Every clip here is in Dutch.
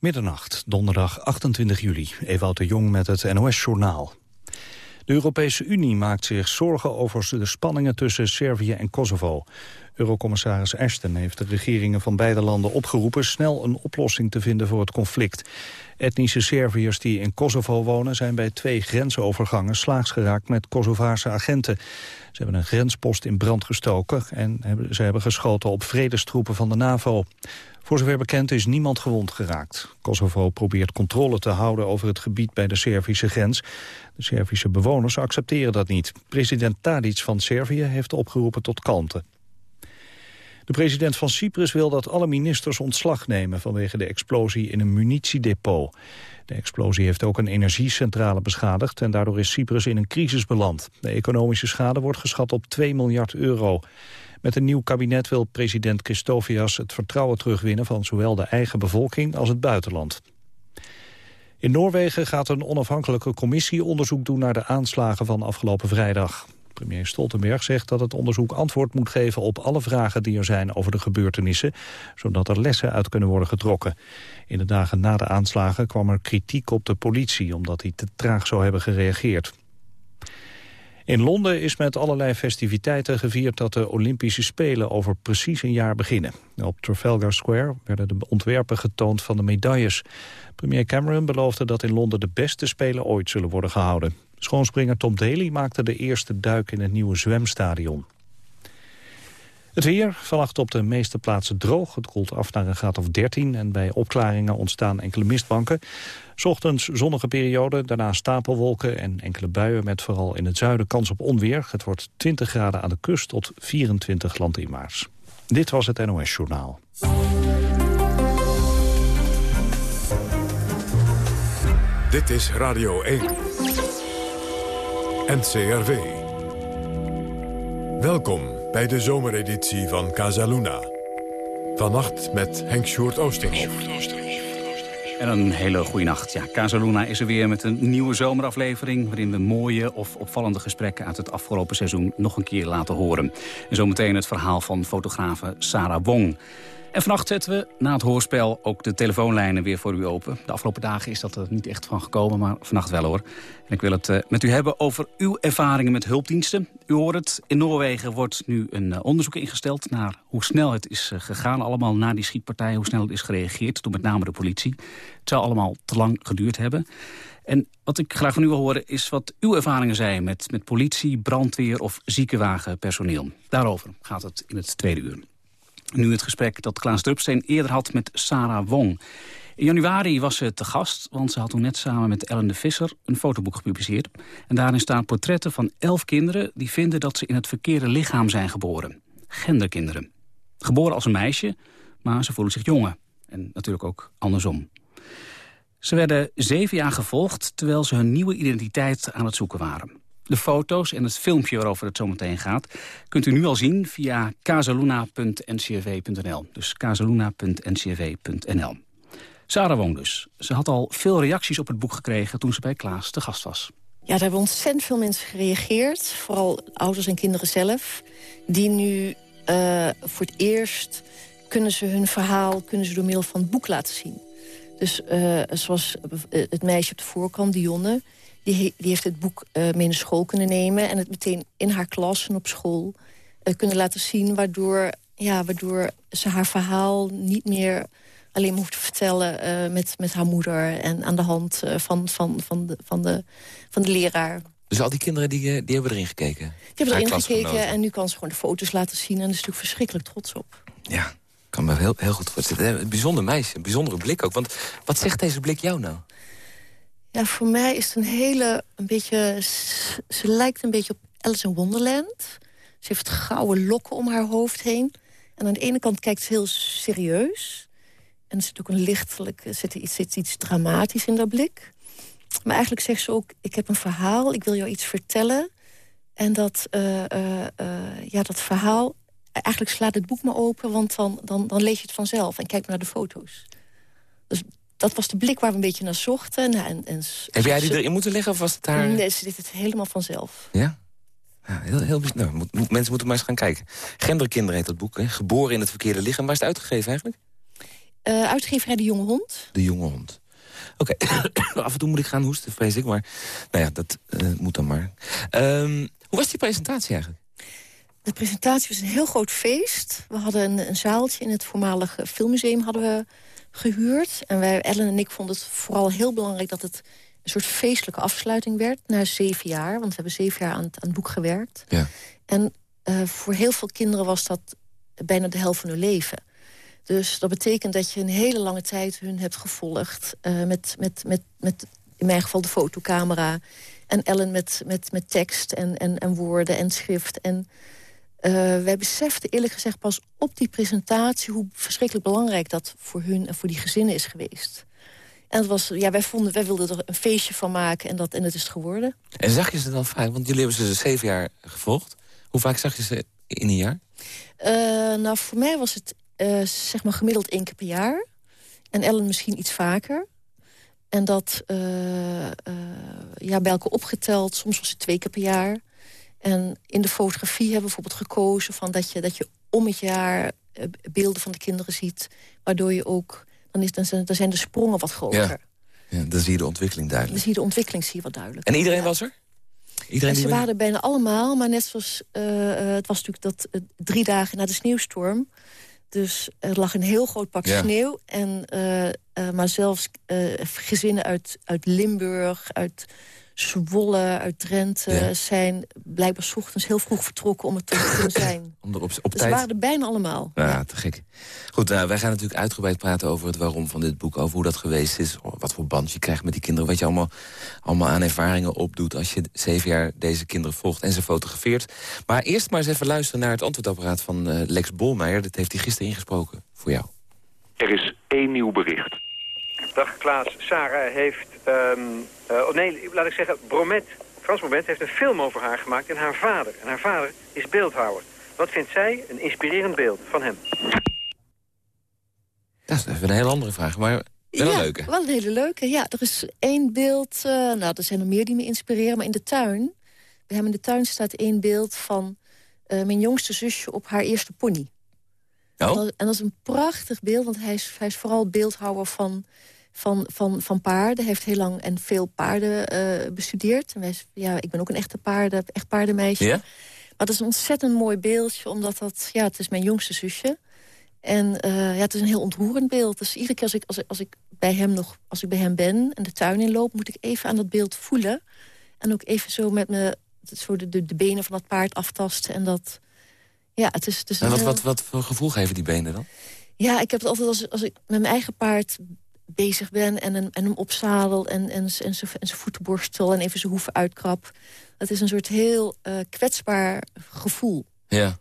Middernacht, donderdag 28 juli. Ewout de Jong met het NOS-journaal. De Europese Unie maakt zich zorgen over de spanningen tussen Servië en Kosovo. Eurocommissaris Ashton heeft de regeringen van beide landen opgeroepen... snel een oplossing te vinden voor het conflict. Etnische Serviërs die in Kosovo wonen... zijn bij twee grensovergangen slaags geraakt met Kosovaarse agenten. Ze hebben een grenspost in brand gestoken... en ze hebben geschoten op vredestroepen van de NAVO. Voor zover bekend is niemand gewond geraakt. Kosovo probeert controle te houden over het gebied bij de Servische grens. De Servische bewoners accepteren dat niet. President Tadic van Servië heeft opgeroepen tot kalmte. De president van Cyprus wil dat alle ministers ontslag nemen vanwege de explosie in een munitiedepot. De explosie heeft ook een energiecentrale beschadigd en daardoor is Cyprus in een crisis beland. De economische schade wordt geschat op 2 miljard euro. Met een nieuw kabinet wil president Christofias het vertrouwen terugwinnen van zowel de eigen bevolking als het buitenland. In Noorwegen gaat een onafhankelijke commissie onderzoek doen naar de aanslagen van afgelopen vrijdag. Premier Stoltenberg zegt dat het onderzoek antwoord moet geven op alle vragen die er zijn over de gebeurtenissen, zodat er lessen uit kunnen worden getrokken. In de dagen na de aanslagen kwam er kritiek op de politie, omdat hij te traag zou hebben gereageerd. In Londen is met allerlei festiviteiten gevierd dat de Olympische Spelen over precies een jaar beginnen. Op Trafalgar Square werden de ontwerpen getoond van de medailles. Premier Cameron beloofde dat in Londen de beste Spelen ooit zullen worden gehouden. Schoonspringer Tom Daly maakte de eerste duik in het nieuwe zwemstadion. Het weer, vannacht op de meeste plaatsen droog. Het koelt af naar een graad of 13 en bij opklaringen ontstaan enkele mistbanken. Ochtends zonnige periode, daarna stapelwolken en enkele buien... met vooral in het zuiden kans op onweer. Het wordt 20 graden aan de kust tot 24 landinwaarts. Dit was het NOS Journaal. Dit is Radio 1. NCRV. Welkom bij de zomereditie van Casaluna. Vannacht met Henk Sjoerd Oosterhoff. En een hele goede nacht. Ja, Casaluna is er weer met een nieuwe zomeraflevering... waarin we mooie of opvallende gesprekken uit het afgelopen seizoen... nog een keer laten horen. En zometeen het verhaal van fotografe Sarah Wong. En vannacht zetten we na het hoorspel ook de telefoonlijnen weer voor u open. De afgelopen dagen is dat er niet echt van gekomen, maar vannacht wel hoor. En ik wil het uh, met u hebben over uw ervaringen met hulpdiensten. U hoort het, in Noorwegen wordt nu een uh, onderzoek ingesteld... naar hoe snel het is uh, gegaan, allemaal na die schietpartij... hoe snel het is gereageerd door met name de politie. Het zou allemaal te lang geduurd hebben. En wat ik graag van u wil horen is wat uw ervaringen zijn... met, met politie, brandweer of ziekenwagenpersoneel. Daarover gaat het in het tweede uur. Nu het gesprek dat Klaas Drupsteen eerder had met Sarah Wong. In januari was ze te gast, want ze had toen net samen met Ellen de Visser een fotoboek gepubliceerd. En daarin staan portretten van elf kinderen die vinden dat ze in het verkeerde lichaam zijn geboren. Genderkinderen. Geboren als een meisje, maar ze voelen zich jongen. En natuurlijk ook andersom. Ze werden zeven jaar gevolgd terwijl ze hun nieuwe identiteit aan het zoeken waren. De foto's en het filmpje waarover het zometeen gaat... kunt u nu al zien via casaluna.ncrv.nl. Dus casaluna.ncrv.nl. Sarah woont dus. Ze had al veel reacties op het boek gekregen toen ze bij Klaas te gast was. Ja, daar hebben ontzettend veel mensen gereageerd. Vooral ouders en kinderen zelf. Die nu uh, voor het eerst kunnen ze hun verhaal kunnen ze door middel van het boek laten zien. Dus uh, zoals het meisje op de voorkant, Dionne die, die heeft het boek uh, mee naar school kunnen nemen... en het meteen in haar klas en op school uh, kunnen laten zien... Waardoor, ja, waardoor ze haar verhaal niet meer alleen maar hoeft te vertellen... Met, met haar moeder en aan de hand van, van, van, de, van, de, van de leraar. Dus al die kinderen die, die hebben erin gekeken? Die hebben erin gekeken en nu kan ze gewoon de foto's laten zien... en daar is natuurlijk verschrikkelijk trots op. Ja, kan me heel, heel goed voorstellen. Een bijzonder meisje, een bijzondere blik ook. Want wat zegt deze blik jou nou? Ja, voor mij is het een hele, een beetje... Ze lijkt een beetje op Alice in Wonderland. Ze heeft gouden lokken om haar hoofd heen. En aan de ene kant kijkt ze heel serieus. En er zit ook een lichtelijk, zit iets, zit iets dramatisch in dat blik. Maar eigenlijk zegt ze ook, ik heb een verhaal, ik wil jou iets vertellen. En dat, uh, uh, uh, ja, dat verhaal, eigenlijk slaat het boek me open... want dan, dan, dan lees je het vanzelf en kijk maar naar de foto's. Dus dat was de blik waar we een beetje naar zochten. Nou, en, en Heb jij die erin moeten leggen of was het daar... Nee, ze deed het helemaal vanzelf. Ja? ja heel, heel, nou, moet, mensen moeten maar eens gaan kijken. Genderkinderen heet dat boek, hè? Geboren in het verkeerde lichaam. Waar is het uitgegeven eigenlijk? Uh, uitgeverij De Jonge Hond. De Jonge Hond. Oké, af en toe moet ik gaan hoesten, vrees ik. Maar nou ja, dat moet dan maar. Ehm, hoe was die presentatie eigenlijk? De presentatie was een heel groot feest. We hadden een, een zaaltje in het voormalige filmmuseum hadden we gehuurd. En wij, Ellen en ik vonden het vooral heel belangrijk... dat het een soort feestelijke afsluiting werd na zeven jaar. Want we hebben zeven jaar aan het, aan het boek gewerkt. Ja. En uh, voor heel veel kinderen was dat bijna de helft van hun leven. Dus dat betekent dat je een hele lange tijd hun hebt gevolgd... Uh, met, met, met, met in mijn geval de fotocamera... en Ellen met, met, met tekst en, en, en woorden en schrift. En uh, wij beseften eerlijk gezegd pas op die presentatie... hoe verschrikkelijk belangrijk dat voor hun en voor die gezinnen is geweest. En het was, ja, wij, vonden, wij wilden er een feestje van maken en dat, en het is het geworden. En zag je ze dan vaak? Want jullie hebben ze zeven jaar gevolgd. Hoe vaak zag je ze in een jaar? Uh, nou, voor mij was het uh, zeg maar gemiddeld één keer per jaar. En Ellen misschien iets vaker. En dat ja, bij elkaar opgeteld, soms was het twee keer per jaar. En in de fotografie hebben we bijvoorbeeld gekozen... Van dat, je, dat je om het jaar beelden van de kinderen ziet... waardoor je ook... dan, is, dan, zijn, dan zijn de sprongen wat groter. Ja. ja. dan zie je de ontwikkeling duidelijk. Dan zie je de ontwikkeling zie je wat duidelijk. En iedereen was er? Iedereen en ze waren er bijna allemaal, maar net zoals... Uh, het was natuurlijk dat uh, drie dagen na de sneeuwstorm... Dus er lag een heel groot pak sneeuw. En, uh, maar zelfs gezinnen uit, uit Limburg, uit Zwolle, uit Drenthe... zijn blijkbaar s ochtends heel vroeg vertrokken om het te kunnen zijn. om er op, op dus tijd... waren er bijna allemaal. Ja, te gek. Goed, uh, wij gaan natuurlijk uitgebreid praten over het waarom van dit boek... over hoe dat geweest is, wat voor band je krijgt met die kinderen... wat je allemaal, allemaal aan ervaringen opdoet als je zeven jaar deze kinderen volgt... en ze fotografeert. Maar eerst maar eens even luisteren naar het antwoordapparaat van uh, Lex Bolmeijer. Dat heeft hij gisteren ingesproken voor jou. Er is één nieuw bericht. Dag Klaas, Sarah heeft Um, uh, nee, laat ik zeggen, Bromet, Frans Bromet heeft een film over haar gemaakt en haar vader. En haar vader is beeldhouwer. Wat vindt zij een inspirerend beeld van hem? Dat is even een heel andere vraag, maar wel een ja, leuke. wel een hele leuke. Ja, er is één beeld, uh, nou, er zijn er meer die me inspireren, maar in de tuin, bij hem in de tuin staat één beeld van uh, mijn jongste zusje op haar eerste pony. Oh? En, dat, en dat is een prachtig beeld, want hij is, hij is vooral beeldhouwer van van, van, van paarden. heeft heel lang en veel paarden uh, bestudeerd. En wij, ja, ik ben ook een echte paarden, echt paardenmeisje. Ja? Maar dat is een ontzettend mooi beeldje, omdat dat, ja, het is mijn jongste zusje. En uh, ja, het is een heel ontroerend beeld. Dus iedere keer als ik, als, ik, als, ik bij hem nog, als ik bij hem ben en de tuin inloop... moet ik even aan dat beeld voelen. En ook even zo met me zo de, de, de benen van dat paard aftasten. En dat, ja, het is, het is en wat, wat, wat voor gevoel geven die benen dan? Ja, ik heb het altijd als, als ik met mijn eigen paard bezig ben en, een, en hem opzadel en, en, en zijn voeten borstel en even zijn hoeven uitkrap. Dat is een soort heel uh, kwetsbaar gevoel. Ja.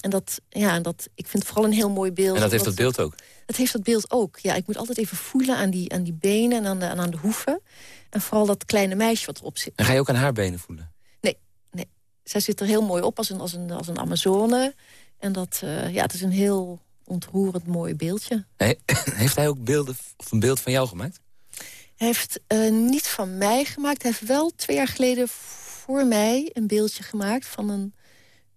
En dat, ja, dat, ik vind het vooral een heel mooi beeld. En dat heeft dat beeld ook? Dat heeft dat beeld ook. Ja, ik moet altijd even voelen aan die, aan die benen en aan de, en aan de hoeven. En vooral dat kleine meisje wat erop zit. En ga je ook aan haar benen voelen? Nee, nee. Zij zit er heel mooi op als een, als een, als een Amazone. En dat, uh, ja, het is een heel ontroerend mooi beeldje. heeft hij ook beelden, of een beeld van jou gemaakt? Hij heeft uh, niet van mij gemaakt. Hij heeft wel twee jaar geleden voor mij een beeldje gemaakt... van een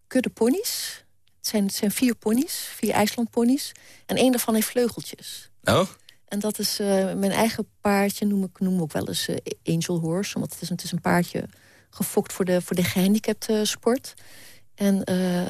kudde ponies. Het zijn, het zijn vier ponies, vier IJslandponies. En één daarvan heeft vleugeltjes. Oh? En dat is uh, mijn eigen paardje, noem ik noem ook wel eens uh, Angel Horse. Omdat het is, het is een paardje gefokt voor de, voor de gehandicapte sport. En uh, uh,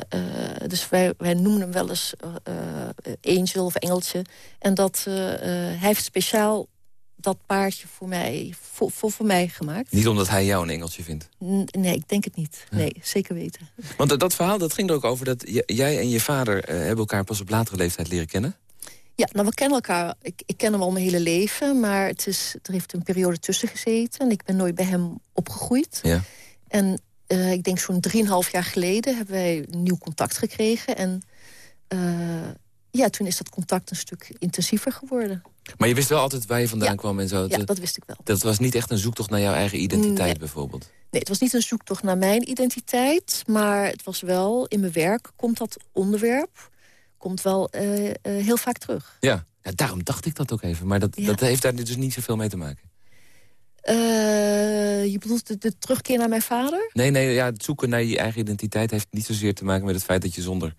dus wij, wij noemen hem wel eens uh, Angel of Engeltje. En dat, hij heeft speciaal dat paardje voor mij, voor, voor, voor, mij gemaakt. Niet omdat hij jou een engeltje vindt? nee, ik denk het niet. Nee, zeker weten. Want dat verhaal dat ging er ook over dat jij en je vader... hebben elkaar pas op latere leeftijd leren kennen? Ja, nou we kennen elkaar. Ik, ik ken hem al mijn hele leven, maar het is, er heeft een periode tussen gezeten. En ik ben nooit bij hem opgegroeid. Ja. En uh, ik denk zo'n drieënhalf jaar geleden hebben wij nieuw contact gekregen. En uh, ja, toen is dat contact een stuk intensiever geworden. Maar je wist wel altijd waar je vandaan kwam en zo? Ja, dat wist ik wel. Dat was niet echt een zoektocht naar jouw eigen identiteit nee. bijvoorbeeld? Nee, het was niet een zoektocht naar mijn identiteit. Maar het was wel, in mijn werk komt dat onderwerp... komt wel uh, heel vaak terug. Ja. ja, daarom dacht ik dat ook even. Maar dat, ja. dat heeft daar dus niet zoveel mee te maken. Uh, je bedoelt de, de, terugkeer naar mijn vader? Nee, nee ja, het zoeken naar je eigen identiteit heeft niet zozeer te maken met het feit dat je zonder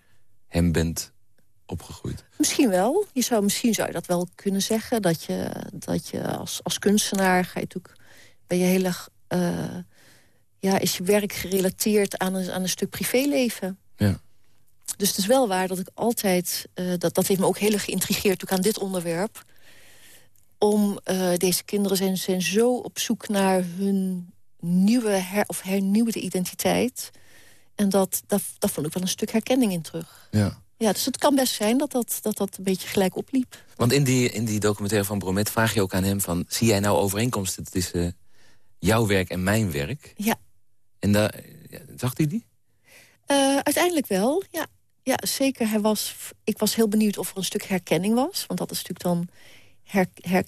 hem bent opgegroeid. Misschien wel. Je zou, misschien zou je dat wel kunnen zeggen. Dat je, dat je als, als kunstenaar ga je natuurlijk, ben je heel erg... Uh, ja, is je werk gerelateerd aan een, aan een stuk privéleven. Ja. Dus het is wel waar dat ik altijd... Uh, dat, dat heeft me ook heel erg geïntrigeerd ook aan dit onderwerp. Om uh, deze kinderen zijn, zijn zo op zoek naar hun nieuwe her, of hernieuwde identiteit. En dat, dat, dat vond ik wel een stuk herkenning in terug. Ja. Ja, dus het kan best zijn dat dat, dat, dat een beetje gelijk opliep. Want in die, in die documentaire van Bromet vraag je ook aan hem van... zie jij nou overeenkomsten tussen jouw werk en mijn werk? Ja. En daar, zag hij die? Uh, uiteindelijk wel, ja. Ja, zeker. Hij was, ik was heel benieuwd of er een stuk herkenning was. Want dat is natuurlijk dan... Her, her,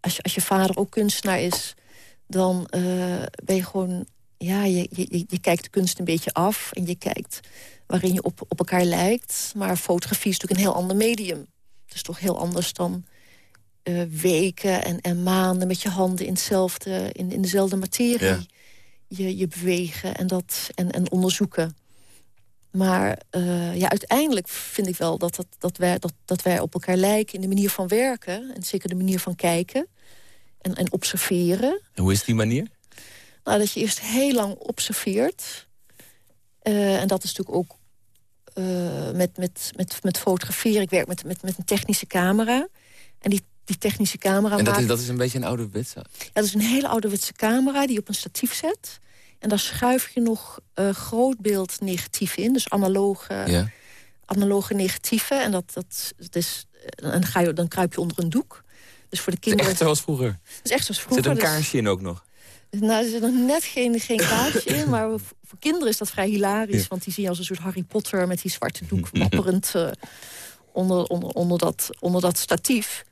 als, je, als je vader ook kunstenaar is... dan uh, ben je gewoon... Ja, je, je, je kijkt de kunst een beetje af. En je kijkt waarin je op, op elkaar lijkt. Maar fotografie is natuurlijk een heel ander medium. Het is toch heel anders dan uh, weken en, en maanden... met je handen in, hetzelfde, in, in dezelfde materie Ja. je, je bewegen en, dat, en, en onderzoeken. Maar uh, ja, uiteindelijk vind ik wel dat, dat, dat, wij, dat, dat wij op elkaar lijken... in de manier van werken en zeker de manier van kijken en, en observeren. En hoe is die manier? Nou, dat je eerst heel lang observeert. Uh, en dat is natuurlijk ook uh, met, met, met, met fotograferen. Ik werk met, met, met een technische camera. En die, die technische camera En dat, maakt... is, dat is een beetje een ouderwetse... Ja, dat is een hele ouderwetse camera die je op een statief zet. En daar schuif je nog uh, grootbeeld negatief in. Dus analoge, Ja. analoge negatieven. En dat, dat, dat is, dan, ga je, dan kruip je onder een doek. Dus voor de Het is kinderen... echt zoals vroeger. Het is echt zoals Er vroeger. zit een dus- kaarsje in ook nog. nou, er zit nog net geen, geen kaartje in, maar voor kinderen is dat vrij hilarisch. Ja. Want die zie je als een soort Harry Potter met die zwarte doek wapperend eh, onder, onder, onder, dat, onder dat statief.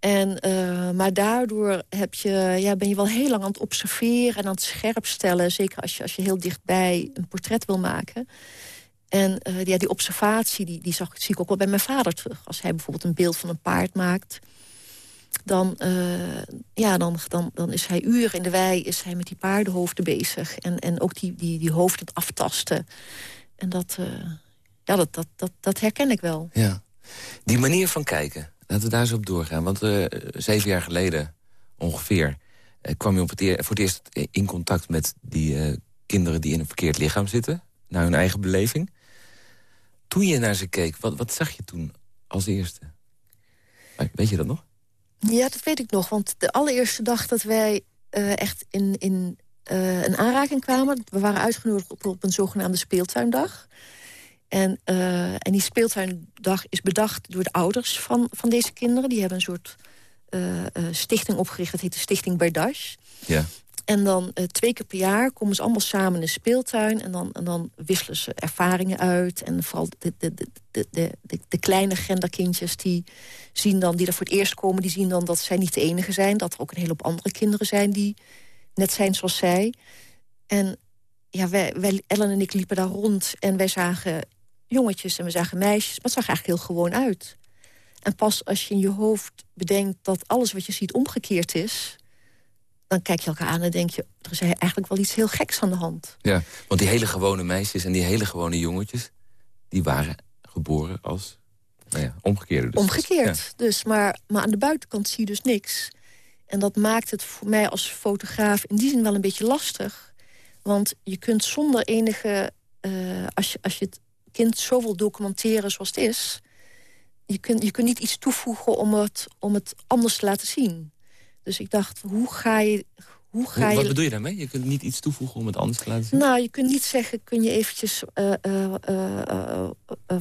En, eh, maar daardoor heb je, ja, ben je wel heel lang aan het observeren en aan het scherpstellen. Zeker als je, als je heel dichtbij een portret wil maken. En eh, ja, die observatie die, die zag, zie ik ook wel bij mijn vader terug. Als hij bijvoorbeeld een beeld van een paard maakt dan, uh, ja, dan, dan, dan is hij uren in de wei is hij met die paardenhoofden bezig. En, en ook die, die, die hoofden aftasten. En dat, ja, dat, dat, dat, dat herken ik wel. Ja. Die manier van kijken, laten we daar eens op doorgaan. Want uh, zeven jaar geleden ongeveer kwam je op voor het eerst in contact met die kinderen die in een verkeerd lichaam zitten. Naar hun eigen beleving. Toen je naar ze keek, wat, wat zag je toen als eerste? Weet je dat nog? Ja, dat weet ik nog. Want de allereerste dag dat wij echt in, in een aanraking kwamen... we waren uitgenodigd op, op een zogenaamde speeltuindag. En, uh, en die speeltuindag is bedacht door de ouders van, van deze kinderen. Die hebben een soort stichting opgericht, dat heet de Stichting Berdash. Ja. En dan uh, twee keer per jaar komen ze allemaal samen in een speeltuin... en dan, en dan wisselen ze ervaringen uit. En vooral de, de, de, de, de, de kleine genderkindjes die zien dan, die er voor het eerst komen... die zien dan dat zij niet de enige zijn. Dat er ook een hele hoop andere kinderen zijn die net zijn zoals zij. En ja, wij, wij, Ellen en ik liepen daar rond en wij zagen jongetjes en we zagen meisjes. Maar het zag eigenlijk heel gewoon uit. En pas als je in je hoofd bedenkt dat alles wat je ziet omgekeerd is dan kijk je elkaar aan en denk je... er is eigenlijk wel iets heel geks aan de hand. Ja, want die hele gewone meisjes en die hele gewone jongetjes... die waren geboren als nou ja, omgekeerde. Dus. Omgekeerd, ja. dus. Maar, maar aan de buitenkant zie je dus niks. En dat maakt het voor mij als fotograaf in die zin wel een beetje lastig. Want je kunt zonder enige... Uh, als, je, als je het kind zo wil documenteren zoals het is... je kunt, je kunt niet iets toevoegen om het, om het anders te laten zien. Dus ik dacht, hoe ga je... Hoe ga Wat je... bedoel je daarmee? Je kunt niet iets toevoegen om het anders te laten zien? Nou, je kunt niet zeggen, kun je eventjes uh, uh, uh,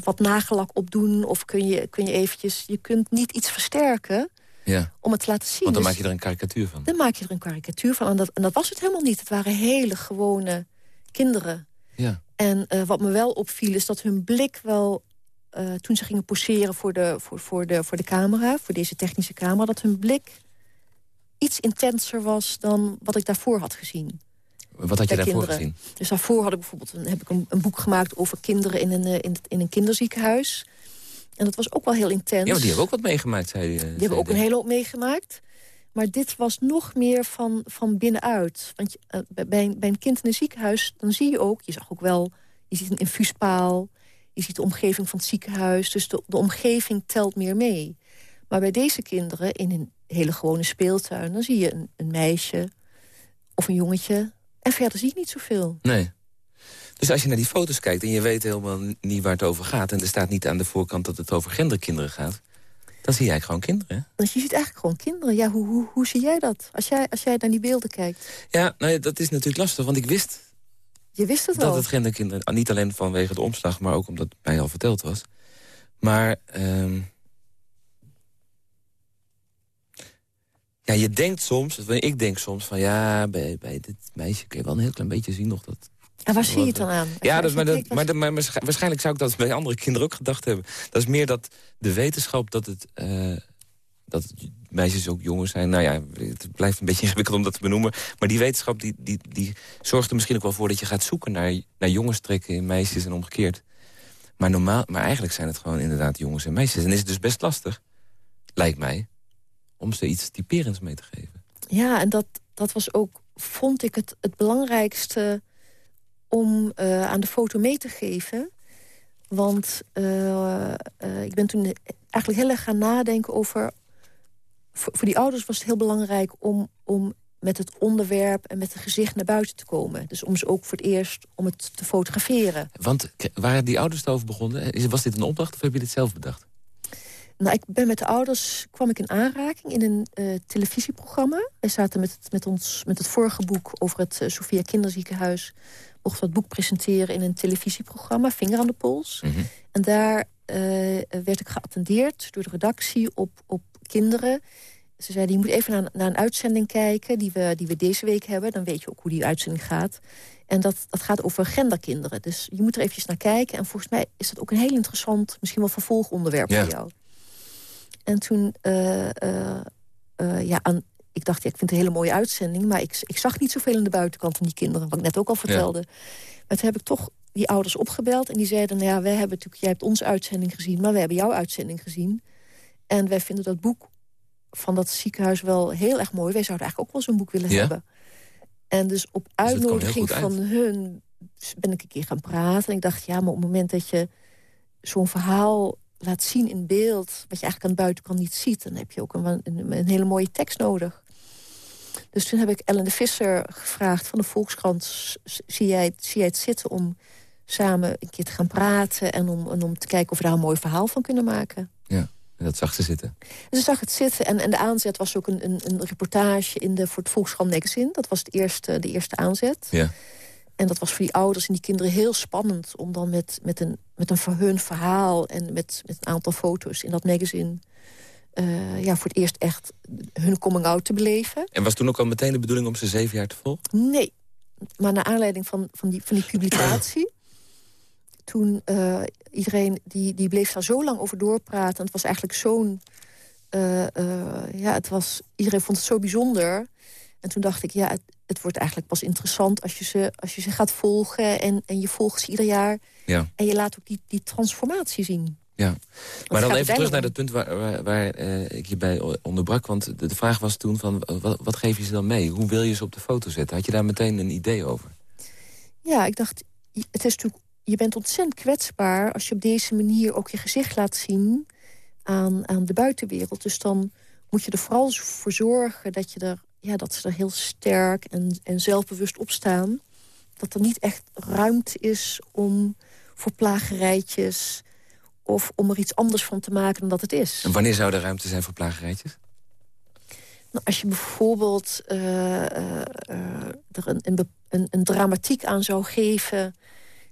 wat nagelak opdoen... of kun je, kun je eventjes... Je kunt niet iets versterken ja. om het te laten zien. Want dan dus, maak je er een karikatuur van. Dan maak je er een karikatuur van. En dat, en dat was het helemaal niet. Het waren hele gewone kinderen. Ja. En wat me wel opviel is dat hun blik wel... toen ze gingen poseren voor de, voor, voor, de, voor de camera, voor deze technische camera... dat hun blik iets intenser was dan wat ik daarvoor had gezien. Wat had je daarvoor kinderen. gezien? Dus daarvoor had ik bijvoorbeeld een, heb ik een, een, boek gemaakt over kinderen in een, in, in een kinderziekenhuis. En dat was ook wel heel intens. Ja, maar die hebben ook wat meegemaakt, zei je. Die hebben ook een hele hoop meegemaakt. Maar dit was nog meer van, van binnenuit. Want je, uh, bij, bij een kind in een ziekenhuis, dan zie je ook... je zag ook wel, je ziet een infuuspaal... Je ziet de omgeving van het ziekenhuis. Dus de, de omgeving telt meer mee. Maar bij deze kinderen, in een hele gewone speeltuin... dan zie je een, een meisje of een jongetje. En verder zie je niet zoveel. Nee. Dus als je naar die foto's kijkt en je weet helemaal niet waar het over gaat... en er staat niet aan de voorkant dat het over genderkinderen gaat... dan zie jij gewoon kinderen? Dus je ziet eigenlijk gewoon kinderen. Ja, hoe, hoe, hoe zie jij dat? Als jij, als jij naar die beelden kijkt. Ja, nou ja, dat is natuurlijk lastig, want ik wist... Je wist het dat al. het genderkinderen... Niet alleen vanwege de omslag, maar ook omdat het mij al verteld was. Maar... ehm, Ja, je denkt soms, ik denk soms van ja, bij, bij dit meisje kun je wel een heel klein beetje zien nog dat... En waar zie je het dan aan? Ja, dat, maar, dat, maar, maar waarsch- waarschijnlijk zou ik dat bij andere kinderen ook gedacht hebben. Dat is meer dat de wetenschap dat het, eh, dat het meisjes ook jongen zijn. Nou ja, het blijft een beetje ingewikkeld om dat te benoemen. Maar die wetenschap die, die, die zorgt er misschien ook wel voor dat je gaat zoeken naar, naar jongenstrekken in meisjes en omgekeerd. Maar, normaal, maar eigenlijk zijn het gewoon inderdaad jongens en meisjes. En is het dus best lastig, lijkt mij, om ze iets typerends mee te geven. Ja, en dat, dat was ook, vond ik, het, het belangrijkste om eh, aan de foto mee te geven. Want eh, eh, ik ben toen eigenlijk heel erg gaan nadenken over... Voor, die ouders was het heel belangrijk om, om met het onderwerp en met het gezicht naar buiten te komen. Dus om ze ook voor het eerst om het te fotograferen. Want waren die ouders erover begonnen? Was dit een opdracht of heb je dit zelf bedacht? Nou, ik ben met de ouders, kwam ik in aanraking in een eh, televisieprogramma. Wij zaten met het, met, ons, met het vorige boek over het eh, Sophia Kinderziekenhuis... mochten we het boek presenteren in een televisieprogramma, Vinger aan de Pols. En daar eh, werd ik geattendeerd door de redactie op, op kinderen. Ze zeiden, je moet even naar, naar een uitzending kijken... Die we, die we deze week hebben, dan weet je ook hoe die uitzending gaat. En dat, dat gaat over genderkinderen. Dus je moet er eventjes naar kijken. En volgens mij is dat ook een heel interessant, misschien wel vervolgonderwerp Ja. voor jou. En toen, eh, eh, eh, ja, aan, ik dacht, ja, ik vind het een hele mooie uitzending... maar ik, ik zag niet zoveel aan de buitenkant van die kinderen... wat ik net ook al vertelde. Maar toen heb ik toch die ouders opgebeld en die zeiden... nou ja, wij hebben natuurlijk, jij hebt onze uitzending gezien... maar we hebben jouw uitzending gezien. En wij vinden dat boek van dat ziekenhuis wel heel erg mooi. Wij zouden eigenlijk ook wel zo'n boek willen Ja? hebben. En dus op heel uitnodiging van hun ben ik een keer gaan praten. En ik dacht, ja, maar op het moment dat je zo'n verhaal laat zien in beeld... wat je eigenlijk aan de buitenkant niet ziet... dan heb je ook een, een, een hele mooie tekst nodig. Dus toen heb ik Ellen de Visser gevraagd van de Volkskrant... "S- zie jij, het- zie jij het zitten om samen een keer te gaan praten... en om, en om te kijken of we daar een mooi verhaal van kunnen maken? Ja, en dat zag ze zitten. Dus ik zag het zitten en, en de aanzet was ook een, een, een reportage in de, voor het Volkskrant magazine. Dat was het eerste, de eerste aanzet. Ja. En dat was voor die ouders en die kinderen heel spannend... om dan met, met, een, met een voor hun verhaal en met, met een aantal foto's in dat magazine... eh, ja, voor het eerst echt hun coming-out te beleven. En was toen ook al meteen de bedoeling om ze zeven jaar te volgen? Nee, maar naar aanleiding van, van, die, van die publicatie... toen eh, iedereen, die, die bleef daar zo lang over doorpraten... en het was eigenlijk zo'n... eh, ja, het was, iedereen vond het zo bijzonder. En toen dacht ik, ja, het, het wordt eigenlijk pas interessant... als je ze, als je ze gaat volgen en, en je volgt ze ieder jaar... Ja. en je laat ook die, die transformatie zien. Ja. Want Maar dan even terug naar het punt waar, waar, waar eh, ik je bij onderbrak. Want de, de vraag was toen van, wat, wat geef je ze dan mee? Hoe wil je ze op de foto zetten? Had je daar meteen een idee over? Ja, ik dacht, je- het is natuurlijk, je bent ontzettend kwetsbaar... als je op deze manier ook je gezicht laat zien aan, aan de buitenwereld. Dus dan moet je er vooral voor zorgen dat, je er, ja, dat ze er heel sterk en, en zelfbewust op staan. Dat er niet echt ruimte is om voor plagerijtjes... of om er iets anders van te maken dan dat het is. En wanneer zou er ruimte zijn voor plagerijtjes? Nou, als je bijvoorbeeld eh, eh, eh, er een, een, een dramatiek aan zou geven...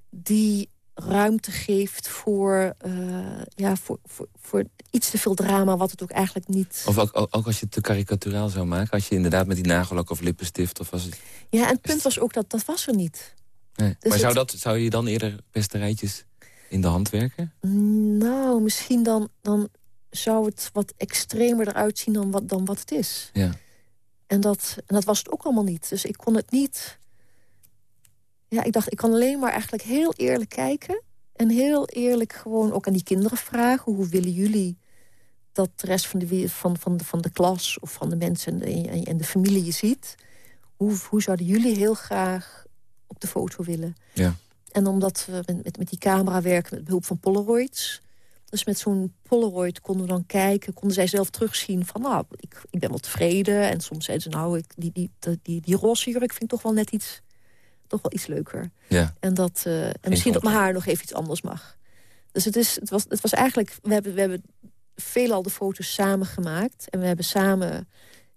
die ruimte geeft voor, eh, ja, voor, voor, voor iets te veel drama... wat het ook eigenlijk niet... Of ook, ook als je het te karikaturaal zou maken? Als je inderdaad met die nagellak of lippenstift... Of als het... Ja, en het punt was ook dat dat was er niet. nee. Dus maar zou, dat, zou je dan eerder pesterijtjes in de hand werken? Nou, misschien dan, dan zou het wat extremer eruit zien dan wat, dan wat het is. Ja. En dat, en dat was het ook allemaal niet. Dus ik kon het niet... Ja, ik dacht, ik kan alleen maar eigenlijk heel eerlijk kijken. En heel eerlijk gewoon ook aan die kinderen vragen... hoe willen jullie dat de rest van de, van, van de, van de klas... of van de mensen en de, en de familie je ziet? Hoe, hoe zouden jullie heel graag op de foto willen? Ja. En omdat we met, met, die camera werken met behulp van Polaroids... dus met zo'n Polaroid konden we dan kijken... konden zij zelf terugzien van, nou, ik, ik ben wel tevreden. En soms zeiden ze, nou, ik, die, die, die, die, die roze jurk vind ik toch wel net iets, toch wel iets leuker. Ja. En, dat, uh, en misschien dat mijn haar nog even iets anders mag. Dus het, is, het, was, het was eigenlijk... We hebben, we hebben veelal de foto's samen gemaakt. En we hebben samen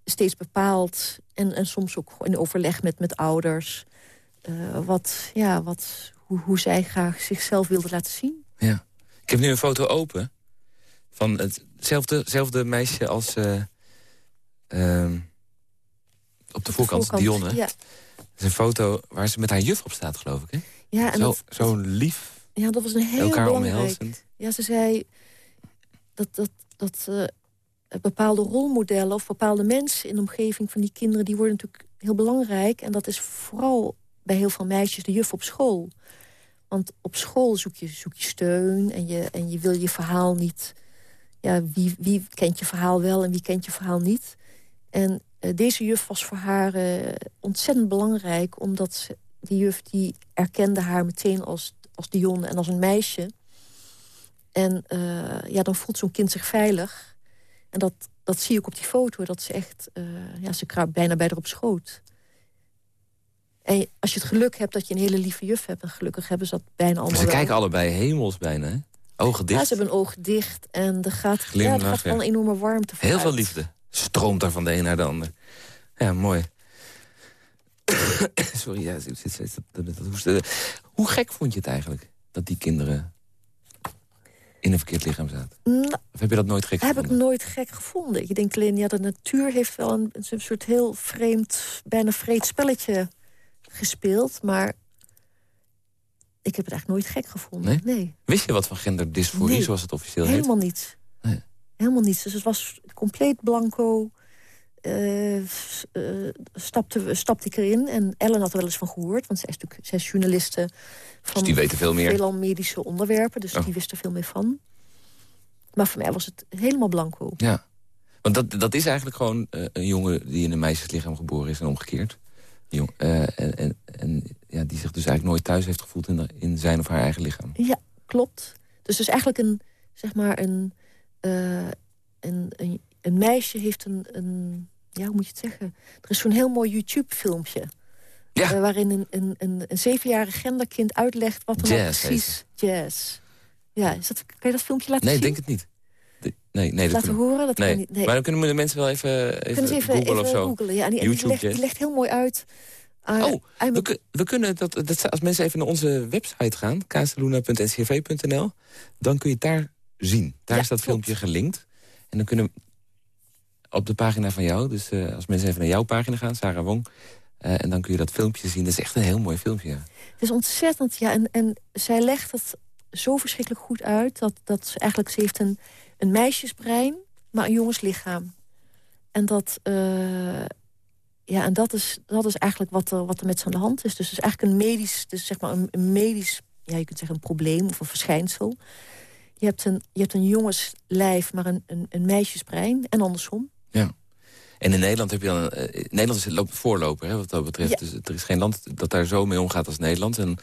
steeds bepaald... en, en soms ook in overleg met, met ouders... Uh, wat, ja, wat, hoe, hoe zij graag zichzelf wilden laten zien. Ja. Ik heb nu een foto open van hetzelfde, meisje als... Uh, uh, op de voorkant, de voorkant Dionne. Ja. Is een foto waar ze met haar juf op staat, geloof ik. Hè? Ja, en zo, dat, zo lief. Ja, dat was een heel elkaar belangrijk. omhelzend. Ja, ze zei dat, dat, dat uh, bepaalde rolmodellen of bepaalde mensen in de omgeving van die kinderen... die worden natuurlijk heel belangrijk. En dat is vooral bij heel veel meisjes de juf op school. Want op school zoek je, zoek je steun en je, en je wil je verhaal niet... Ja, wie, wie kent je verhaal wel en wie kent je verhaal niet? En deze juf was voor haar uh, ontzettend belangrijk... omdat die juf die erkende haar meteen als, als Dionne en als een meisje. En uh, ja, dan voelt zo'n kind zich veilig. En dat, dat zie ik op die foto, dat ze echt... ja, ze kruipt bijna bij haar op schoot. En als je het geluk hebt dat je een hele lieve juf hebt... en gelukkig hebben ze dat bijna allemaal Ze kijken allebei hemels bijna, hè? Ogen dicht. Ja, ze hebben een oog dicht en er gaat, ja, er gaat wel een enorme warmte Heel vanuit. veel liefde. Stroomt daar van de een naar de ander. Ja, mooi. Sorry, ja. Hoe gek vond je het eigenlijk? Dat die kinderen in een verkeerd lichaam zaten? Nou, Of heb je dat nooit gek heb ik gevonden? nooit gek gevonden. Ik denk alleen, ja, de natuur heeft wel een, een soort heel vreemd, bijna vreed spelletje gespeeld. Maar ik heb het eigenlijk nooit gek gevonden. Nee? Wist je wat van genderdysforie, Nee, zoals het officieel heet? Helemaal niets. Helemaal niets. Dus het was compleet blanco. eh, eh, stapte, stapte ik erin. En Ellen had er wel eens van gehoord. Want zij is natuurlijk zij is journaliste van Dus die weten veel meer. veelal medische onderwerpen. Dus Oh. die wist er veel meer van. Maar voor mij was het helemaal blanco. Ja. Want dat, dat is eigenlijk gewoon eh, een jongen die in een meisjeslichaam geboren is en omgekeerd. Die Jong, en en, en ja, die zich dus eigenlijk nooit thuis heeft gevoeld in, de- in zijn of haar eigen lichaam. Ja, klopt. Dus dus eigenlijk een, zeg maar, een, eh, een, een, een meisje heeft een, een, ja, hoe moet je het zeggen? Er is zo'n heel mooi YouTube-filmpje. Ja. eh, waarin een, een, een, een zevenjarig genderkind uitlegt wat er nou precies... Jazz. Ja, is dat, kan je dat filmpje laten Nee, zien? denk het niet. De- nee, nee, dat laten kunnen- horen? Dat nee. kan niet. Nee. Maar dan kunnen de mensen wel even, even, even, googlen even of zo. googlen. Ja, en die, YouTube legt, die Jazz. legt heel mooi uit... uh, Oh, We, we kunnen dat, dat, als mensen even naar onze website gaan, kazeluna.ncv.nl, dan kun je daar zien. Daar Ja, is dat klopt. filmpje gelinkt. En dan kunnen we op de pagina van jou, dus eh, als mensen even naar jouw pagina gaan, Sarah Wong, eh, en dan kun je dat filmpje zien. Dat is echt een heel mooi filmpje. Het is ontzettend, ja. En, en zij legt het zo verschrikkelijk goed uit... dat, dat ze eigenlijk, ze heeft een, een meisjesbrein, maar een jongenslichaam. En dat, eh, ja, en dat, is, dat is eigenlijk wat er, wat er met ze aan de hand is. Dus het is eigenlijk een medisch, dus zeg maar een, een medisch... ja, je kunt zeggen een probleem of een verschijnsel. Je hebt een, je hebt een jongenslijf, maar een, een, een meisjesbrein. En andersom. En in Nederland heb je dan... eh, Nederland is loopt voorloper, hè, wat dat betreft. Ja. Dus er is geen land dat daar zo mee omgaat als Nederland. En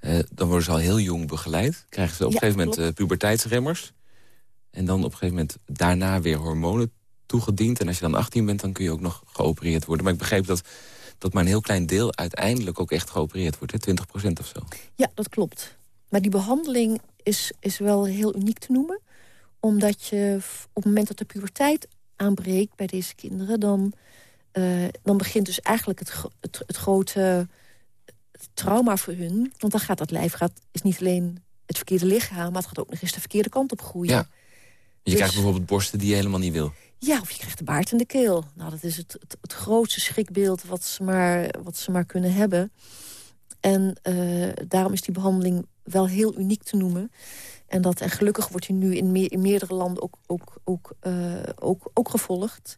eh, dan worden ze al heel jong begeleid. Krijgen ze op Ja, een gegeven moment eh, puberteitsremmers. En dan op een gegeven moment daarna weer hormonen toegediend. En als je dan 18 bent, dan kun je ook nog geopereerd worden. Maar ik begreep dat, dat maar een heel klein deel uiteindelijk ook echt geopereerd wordt. Hè? 20% of zo. Ja, dat klopt. Maar die behandeling is, is wel heel uniek te noemen. Omdat je op het moment dat de puberteit aanbreekt bij deze kinderen... dan, eh, dan begint dus eigenlijk het, het, het grote trauma voor hun. Want dan gaat dat lijf gaat, is niet alleen het verkeerde lichaam... maar het gaat ook nog eens de verkeerde kant op groeien. Ja. Je Dus- krijgt bijvoorbeeld borsten die je helemaal niet wil. Ja, of je krijgt de baard in de keel. Nou, dat is het, het, het grootste schrikbeeld wat ze maar, wat ze maar kunnen hebben. En eh, daarom is die behandeling wel heel uniek te noemen. En, dat, en gelukkig wordt die nu in, meer, in meerdere landen ook, ook, ook, eh, ook, ook gevolgd.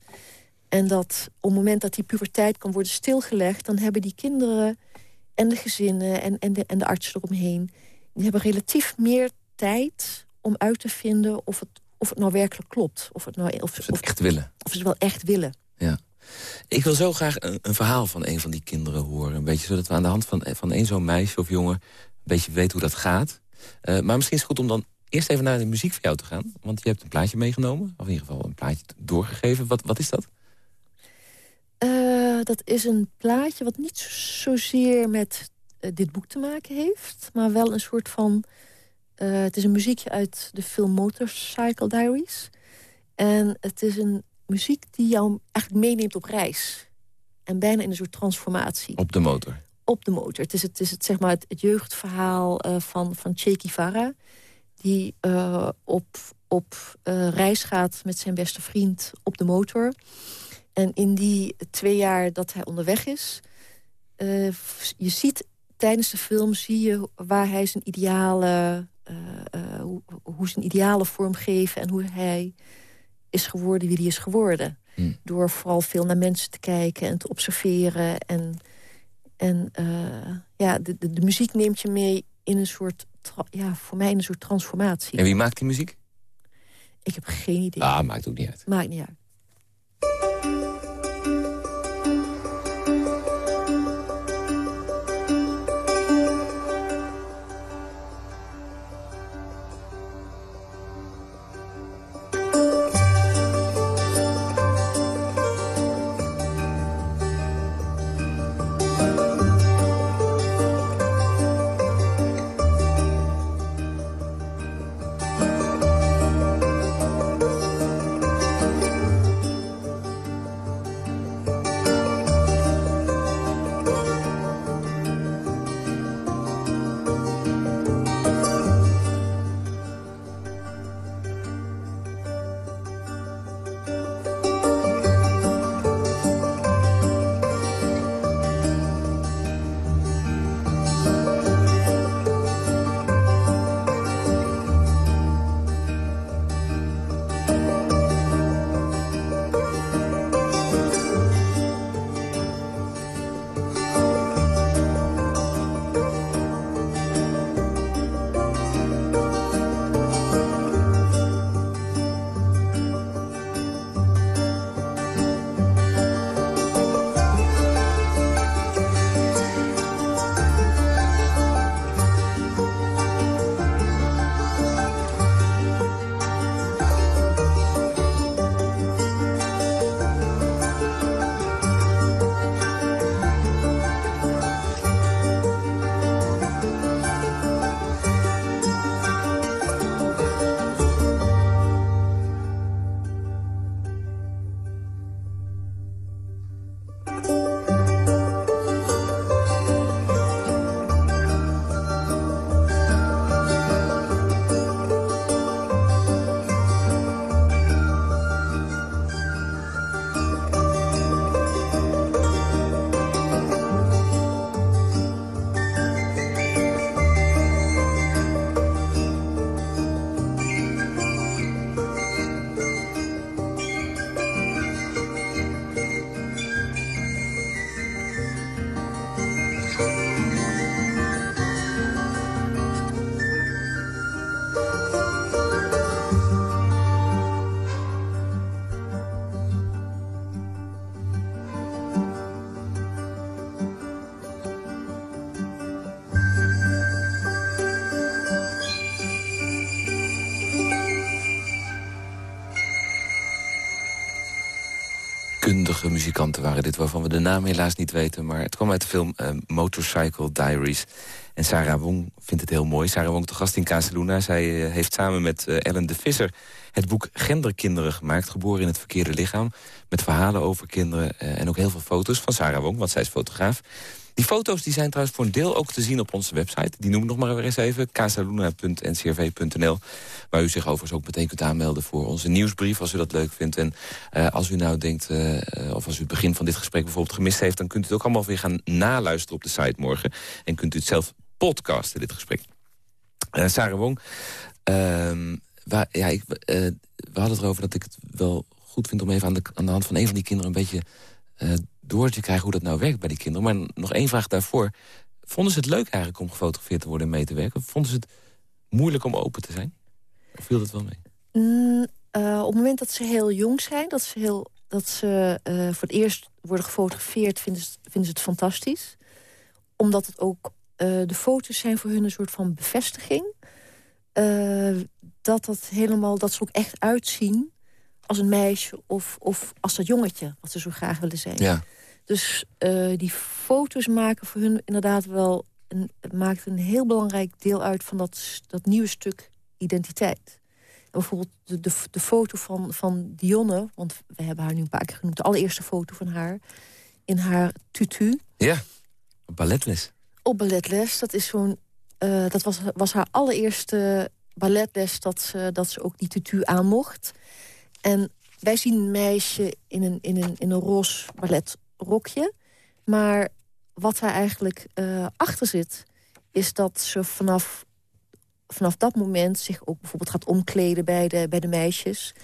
En dat op het moment dat die puberteit kan worden stilgelegd... dan hebben die kinderen en de gezinnen en, en, de, en de artsen eromheen... die hebben relatief meer tijd om uit te vinden of het, of het nou werkelijk klopt. Of, het nou, of, Of ze of, het echt willen. of ze het wel echt willen. Ik wil zo graag een, een verhaal van een van die kinderen horen. Een beetje zodat we aan de hand van, van één zo'n meisje of jongen... beetje weet hoe dat gaat. maar misschien is het goed om dan eerst even naar de muziek van jou te gaan. Want je hebt een plaatje meegenomen. Of in ieder geval een plaatje doorgegeven. Wat, wat is dat? dat is een plaatje wat niet zozeer met dit boek te maken heeft. Maar wel een soort van... het is een muziekje uit de film Motorcycle Diaries. En het is een muziek die jou eigenlijk meeneemt op reis. En bijna in een soort transformatie. Op de motor? Op de motor. Het is het, is het, zeg maar het, jeugdverhaal uh, van, van Che Guevara... die uh, op, op uh, reis gaat met zijn beste vriend op de motor. En in die twee jaar dat hij onderweg is... je ziet tijdens de film zie je waar hij zijn ideale... hoe, hoe zijn idealen vormgeven en hoe hij is geworden wie die is geworden. Hmm. Door vooral veel naar mensen te kijken en te observeren. En, en uh, ja, de, de, de, muziek neemt je mee in een soort, ja, voor mij in een soort transformatie. En wie maakt die muziek? Ik heb geen idee. Ah, maakt ook niet uit. Maakt niet uit. Muzikanten waren dit... waarvan we de naam helaas niet weten. Maar het kwam uit de film uh, Motorcycle Diaries. En Sarah Wong vindt het heel mooi. Sarah Wong, te gast in Casaluna. Zij uh, heeft samen met uh, Ellen de Visser het boek Genderkinderen gemaakt. Geboren in het verkeerde lichaam. Met verhalen over kinderen en ook heel veel foto's van Sarah Wong. Want zij is fotograaf. Die foto's die zijn trouwens voor een deel ook te zien op onze website. Die noem ik nog maar eens even. casaluna.ncrv.nl Waar u zich overigens ook meteen kunt aanmelden voor onze nieuwsbrief... als u dat leuk vindt. En uh, als u nou denkt, uh, of als u het begin van dit gesprek bijvoorbeeld gemist heeft... dan kunt u het ook allemaal weer gaan naluisteren op de site morgen. En kunt u het zelf podcasten, dit gesprek. Uh, Sarah Wong, ehm, ja, ik, we hadden het erover dat ik het wel goed vind... om even aan de, aan de hand van een van die kinderen een beetje door te krijgen hoe dat nou werkt bij die kinderen. Maar nog één vraag daarvoor. Vonden ze het leuk eigenlijk om gefotografeerd te worden en mee te werken? Vonden ze het moeilijk om open te zijn? Of viel dat wel mee? Mm, uh, op het moment dat ze heel jong zijn, dat ze, heel, dat ze uh, voor het eerst worden gefotografeerd, vinden ze, vinden ze het fantastisch. Omdat het ook de foto's zijn voor hun een soort van bevestiging. dat, dat, helemaal, dat ze ook echt uitzien als een meisje of, of als dat jongetje... wat ze zo graag willen zijn. Ja. Dus die foto's maken voor hun inderdaad wel... Een, maakt een heel belangrijk deel uit van dat, dat nieuwe stuk identiteit bijvoorbeeld de, de, de, foto van, van Dionne... want we hebben haar nu een paar keer genoemd... de allereerste foto van haar in haar tutu. Ja, op balletles. Op balletles, dat is zo'n... Uh, dat was, was haar allereerste balletles dat ze, dat ze ook die tutu aan mocht. En wij zien een meisje in een, in een, in een roze balletrokje. Maar wat daar eigenlijk uh, achter zit... is dat ze vanaf vanaf dat moment zich ook bijvoorbeeld gaat omkleden bij de, bij de meisjes.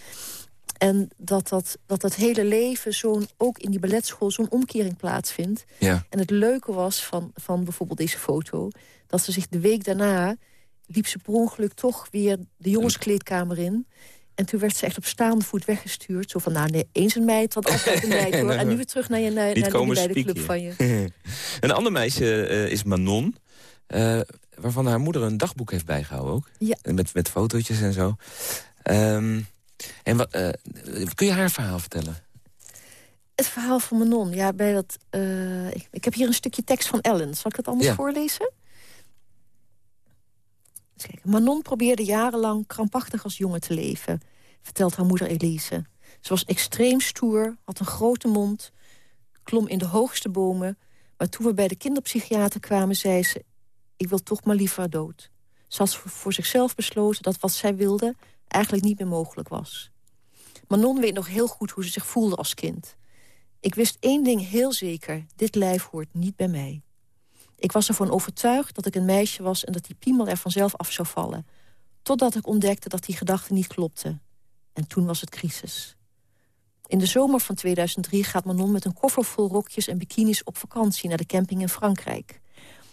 En dat dat, dat dat hele leven, zo'n ook in die balletschool, zo'n omkering plaatsvindt. Ja. En het leuke was van, van bijvoorbeeld deze foto... dat ze zich de week daarna liep ze per ongeluk toch weer de jongenskleedkamer in. En toen werd ze echt op staande voet weggestuurd. Zo van, nou nee, eens een meid, wat altijd een meid hoor. En nu weer terug naar, je, naar, naar de club van je. een ander meisje uh, is Manon. Uh, waarvan haar moeder een dagboek heeft bijgehouden ook. Ja. Met, met fotootjes en zo. Um, en wat, uh, kun je haar verhaal vertellen? Het verhaal van Manon, ja, bij dat... Ik, ik, heb hier een stukje tekst van Ellen. Zal ik dat anders ja. voorlezen? Manon probeerde jarenlang krampachtig als jongen te leven... vertelt haar moeder Elise. Ze was extreem stoer, had een grote mond... klom in de hoogste bomen... maar toen we bij de kinderpsychiater kwamen, zei ze ik wil toch maar liever dood. Ze had voor zichzelf besloten dat wat zij wilde eigenlijk niet meer mogelijk was. Manon weet nog heel goed hoe ze zich voelde als kind. Ik wist één ding heel zeker, dit lijf hoort niet bij mij. Ik was ervan overtuigd dat ik een meisje was... en dat die piemel er vanzelf af zou vallen. Totdat ik ontdekte dat die gedachte niet klopte. En toen was het crisis. In de zomer van 2003 gaat Manon met een koffer vol rokjes en bikinis op vakantie... naar de camping in Frankrijk.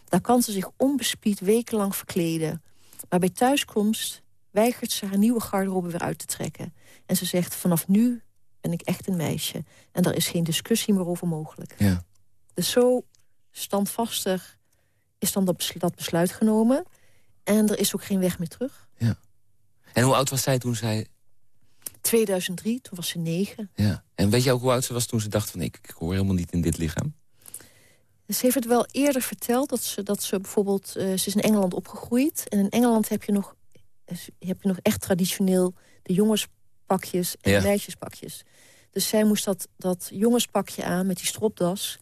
Daar kan ze zich onbespied wekenlang verkleden. Maar bij thuiskomst weigert ze haar nieuwe garderobe weer uit te trekken. En ze zegt, vanaf nu ben ik echt een meisje. En daar is geen discussie meer over mogelijk. Ja. Dus zo standvastig is dan dat besluit genomen. En er is ook geen weg meer terug. Ja. En hoe oud was zij toen zij... 2003, toen was ze negen. Ja. En weet je ook hoe oud ze was toen ze dacht van... ik, ik hoor helemaal niet in dit lichaam? Ze heeft het wel eerder verteld dat ze, dat ze bijvoorbeeld... Uh, ze is in Engeland opgegroeid. En in Engeland heb je nog, heb je nog echt traditioneel de jongenspakjes en ja. de meisjespakjes. Dus zij moest dat, dat jongenspakje aan met die stropdas.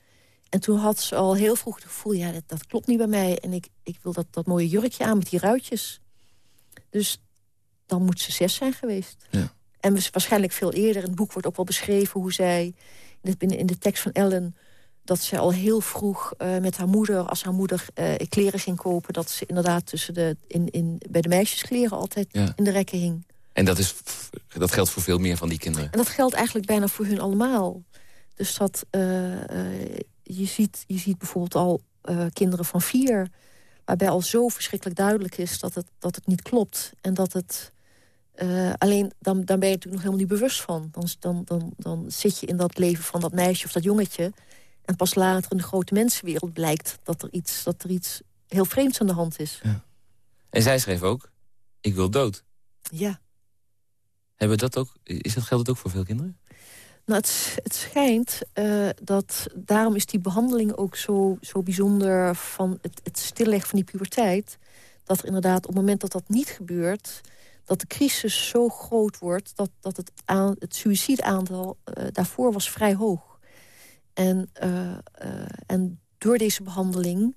En toen had ze al heel vroeg het gevoel... ja, dat, dat klopt niet bij mij. En ik, ik wil dat, dat mooie jurkje aan met die ruitjes. Dus dan moet ze zes zijn geweest. Ja. En waarschijnlijk veel eerder. In het boek wordt ook wel beschreven hoe zij... in de, in de tekst van Ellen dat ze al heel vroeg uh, met haar moeder, als haar moeder uh, kleren ging kopen... dat ze inderdaad tussen de, in, in, bij de meisjeskleren altijd Ja. in de rekken hing. En dat, is, dat geldt voor veel meer van die kinderen. En dat geldt eigenlijk bijna voor hun allemaal. Dus dat, uh, je, ziet, je ziet bijvoorbeeld al kinderen van vier... waarbij al zo verschrikkelijk duidelijk is dat het, dat het niet klopt. En dat het... alleen dan, dan ben je natuurlijk nog helemaal niet bewust van. Dan, dan, dan, dan zit je in dat leven van dat meisje of dat jongetje... En pas later in de grote mensenwereld blijkt dat er iets, dat er iets heel vreemds aan de hand is. Ja. En zij schreef ook, ik wil dood. Ja. Hebben dat ook, is dat, geldt het ook voor veel kinderen? Nou, het, het schijnt uh, dat, daarom is die behandeling ook zo, zo bijzonder... van het, het stilleggen van die puberteit. Dat er inderdaad op het moment dat dat niet gebeurt... dat de crisis zo groot wordt dat, dat het, aan, het suïcidaantal uh, daarvoor was vrij hoog. En, uh, en door deze behandeling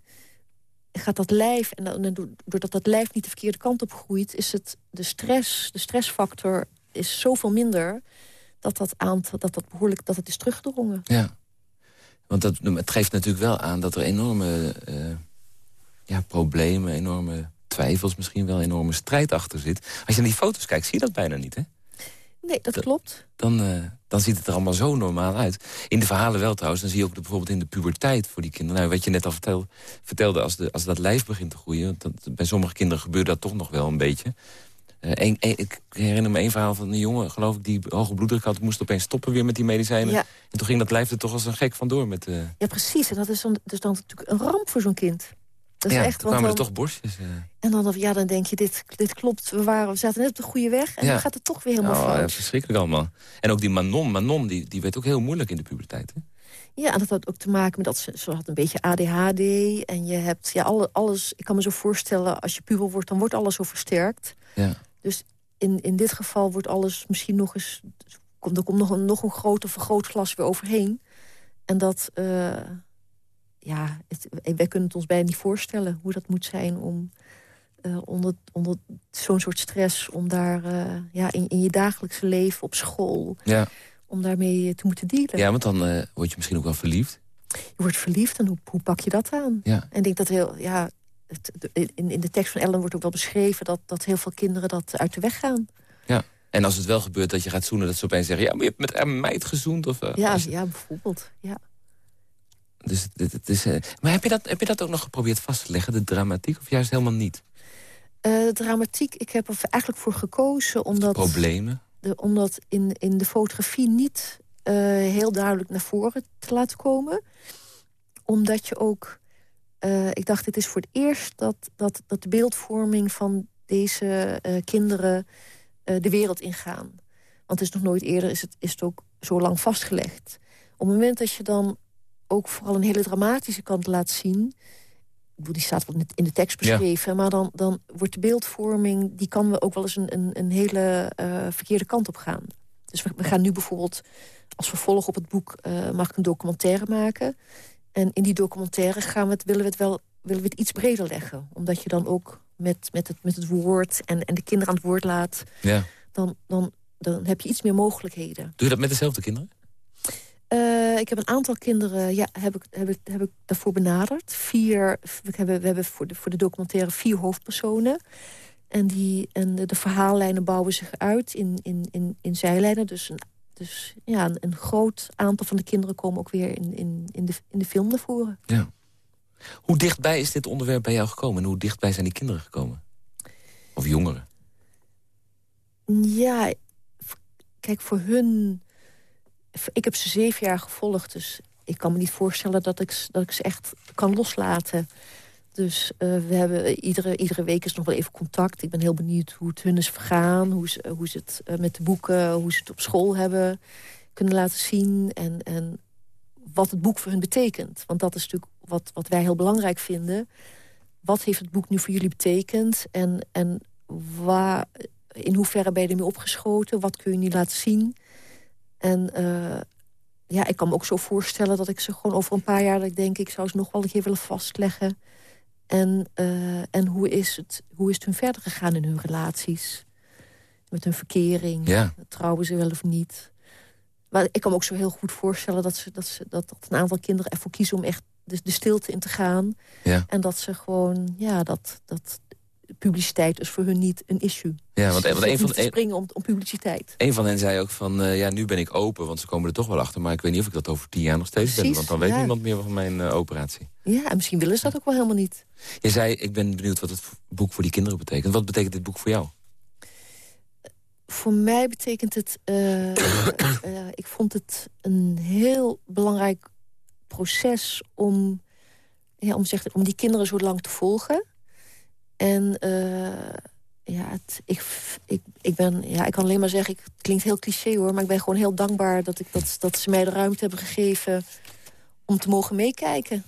gaat dat lijf... en doordat dat lijf niet de verkeerde kant op groeit... is het de stress, de stressfactor is zoveel minder... dat dat, aantal, dat, dat behoorlijk dat het is teruggedrongen. Ja, want dat, het geeft natuurlijk wel aan dat er enorme uh, ja, problemen... enorme twijfels, misschien wel enorme strijd achter zit. Als je naar die foto's kijkt, zie je dat bijna niet, hè? Nee, dat, klopt. Dan, uh, dan ziet het er allemaal zo normaal uit. In de verhalen wel trouwens. Dan zie je ook de, bijvoorbeeld in de puberteit voor die kinderen. Nou, wat je net al vertel, vertelde, als, de, als dat lijf begint te groeien... Dat, bij sommige kinderen gebeurt dat toch nog wel een beetje. Een, een, ik herinner me een verhaal van een jongen, geloof ik... die hoge bloeddruk had, moest opeens stoppen weer met die medicijnen. Ja. En toen ging dat lijf er toch als een gek vandoor. Met, uh... Ja, precies. En dat is dan, dus dan natuurlijk een ramp voor zo'n kind. Dat is ja, echt, toen kwamen er dan- toch borstjes. eh. En dan, ja, dan denk je, dit, dit klopt. We, waren, we zaten net op de goede weg. En Ja. dan gaat het toch weer helemaal Oh, ja, fout. verschrikkelijk allemaal. En ook die Manon, Manon die, die werd ook heel moeilijk in de puberteit. Hè? Ja, en dat had ook te maken met dat ze, ze had een beetje ADHD. En je hebt ja, alle, alles. Ik kan me zo voorstellen, als je puber wordt, dan wordt alles zo versterkt. Ja. Dus in, in dit geval wordt alles misschien nog eens. Komt, er komt nog een, nog een groter vergrootglas weer overheen. En dat. eh, ja, het, wij kunnen het ons bijna niet voorstellen hoe dat moet zijn om. eh, onder onder zo'n soort stress, om daar eh, ja, in, in je dagelijkse leven, op school, Ja. om daarmee te moeten dealen. ja, want dan word je misschien ook wel verliefd. Je wordt verliefd en hoe, hoe pak je dat aan? Ja. En ik denk dat heel, ja, het, in, in de tekst van Ellen wordt ook wel beschreven... Dat, dat heel veel kinderen dat uit de weg gaan. Ja. En als het wel gebeurt dat je gaat zoenen... dat ze opeens zeggen, ja, maar je hebt met een meid gezoend. Of, eh, Ja, ja bijvoorbeeld. Ja. Dus het is, eh, maar heb je, dat, heb je dat ook nog geprobeerd vast te leggen, de dramatiek? Of juist helemaal niet? De dramatiek, ik heb er eigenlijk voor gekozen... omdat, Problemen? de, omdat in, in de fotografie niet heel duidelijk naar voren te laten komen. Omdat je ook... eh, ik dacht, dit is voor het eerst dat, dat, dat de beeldvorming van deze eh, kinderen eh, de wereld ingaan. Want het is nog nooit eerder is het, is het ook zo lang vastgelegd. Op het moment dat je dan ook vooral een hele dramatische kant laat zien... ik bedoel, die staat wel in de- in de tekst Ja. beschreven... maar dan, dan wordt de beeldvorming... die kan we ook wel eens een, een, een hele verkeerde kant op gaan. Dus we, we gaan nu bijvoorbeeld als vervolg op het boek... mag ik een documentaire maken. En in die documentaire gaan we het, willen, we het wel, willen we het iets breder leggen. Omdat je dan ook met, met, het, met het woord en, en de kinderen aan het woord laat... Ja. Dan, dan, dan heb je iets meer mogelijkheden. Doe je dat met dezelfde kinderen? Eh, ik heb een aantal kinderen, ja, heb ik, heb ik, heb ik daarvoor benaderd. Vier, we hebben, we hebben voor, de, voor de documentaire vier hoofdpersonen. En, die, en de, de verhaallijnen bouwen zich uit in, in, in, in zijlijnen. Dus, een, dus ja, een, een groot aantal van de kinderen komen ook weer in, in, in, de, in de film naar voren. Ja. Hoe dichtbij is dit onderwerp bij jou gekomen? En hoe dichtbij zijn die kinderen gekomen? Of jongeren? Ja, kijk, voor hun... Ik heb ze zeven jaar gevolgd, dus ik kan me niet voorstellen... dat ik, dat ik ze echt kan loslaten. Dus eh, we hebben iedere, iedere week is nog wel even contact. Ik ben heel benieuwd hoe het hun is vergaan. Hoe ze, hoe ze het eh, met de boeken, hoe ze het op school hebben kunnen laten zien. En, en wat het boek voor hun betekent. Want dat is natuurlijk wat, wat wij heel belangrijk vinden. Wat heeft het boek nu voor jullie betekend? En, en waar, in hoeverre ben je ermee opgeschoten? Wat kun je nu laten zien? En eh, ja, ik kan me ook zo voorstellen dat ik ze gewoon over een paar jaar... dat ik denk, ik zou ze nog wel een keer willen vastleggen. En, eh, en hoe, is het, hoe is het hun verder gegaan in hun relaties? Met hun verkering? Ja. Trouwen ze wel of niet? Maar ik kan me ook zo heel goed voorstellen dat, ze, dat, ze, dat, dat een aantal kinderen ervoor kiezen... om echt de, de stilte in te gaan. Ja. En dat ze gewoon, ja, dat, dat publiciteit is voor hun niet een issue. Ja, want, een, van, een, springen om, om publiciteit. een van hen zei ook van... eh, ja, nu ben ik open, want ze komen er toch wel achter. Maar ik weet niet of ik dat over tien jaar nog steeds ben. Want dan weet ja. niemand meer van mijn eh, operatie. Ja, en misschien willen ze dat ook wel helemaal niet. Je zei, ik ben benieuwd wat het boek voor die kinderen betekent. Wat betekent dit boek voor jou? Voor mij betekent het... eh, ik vond het een heel belangrijk proces om, ja, om, zeg, om die kinderen zo lang te volgen. En eh, ja, ik, ik, ik, ben, ja, ik kan alleen maar zeggen, ik, het klinkt heel cliché hoor... maar ik ben gewoon heel dankbaar dat, ik, dat, dat ze mij de ruimte hebben gegeven... om te mogen meekijken.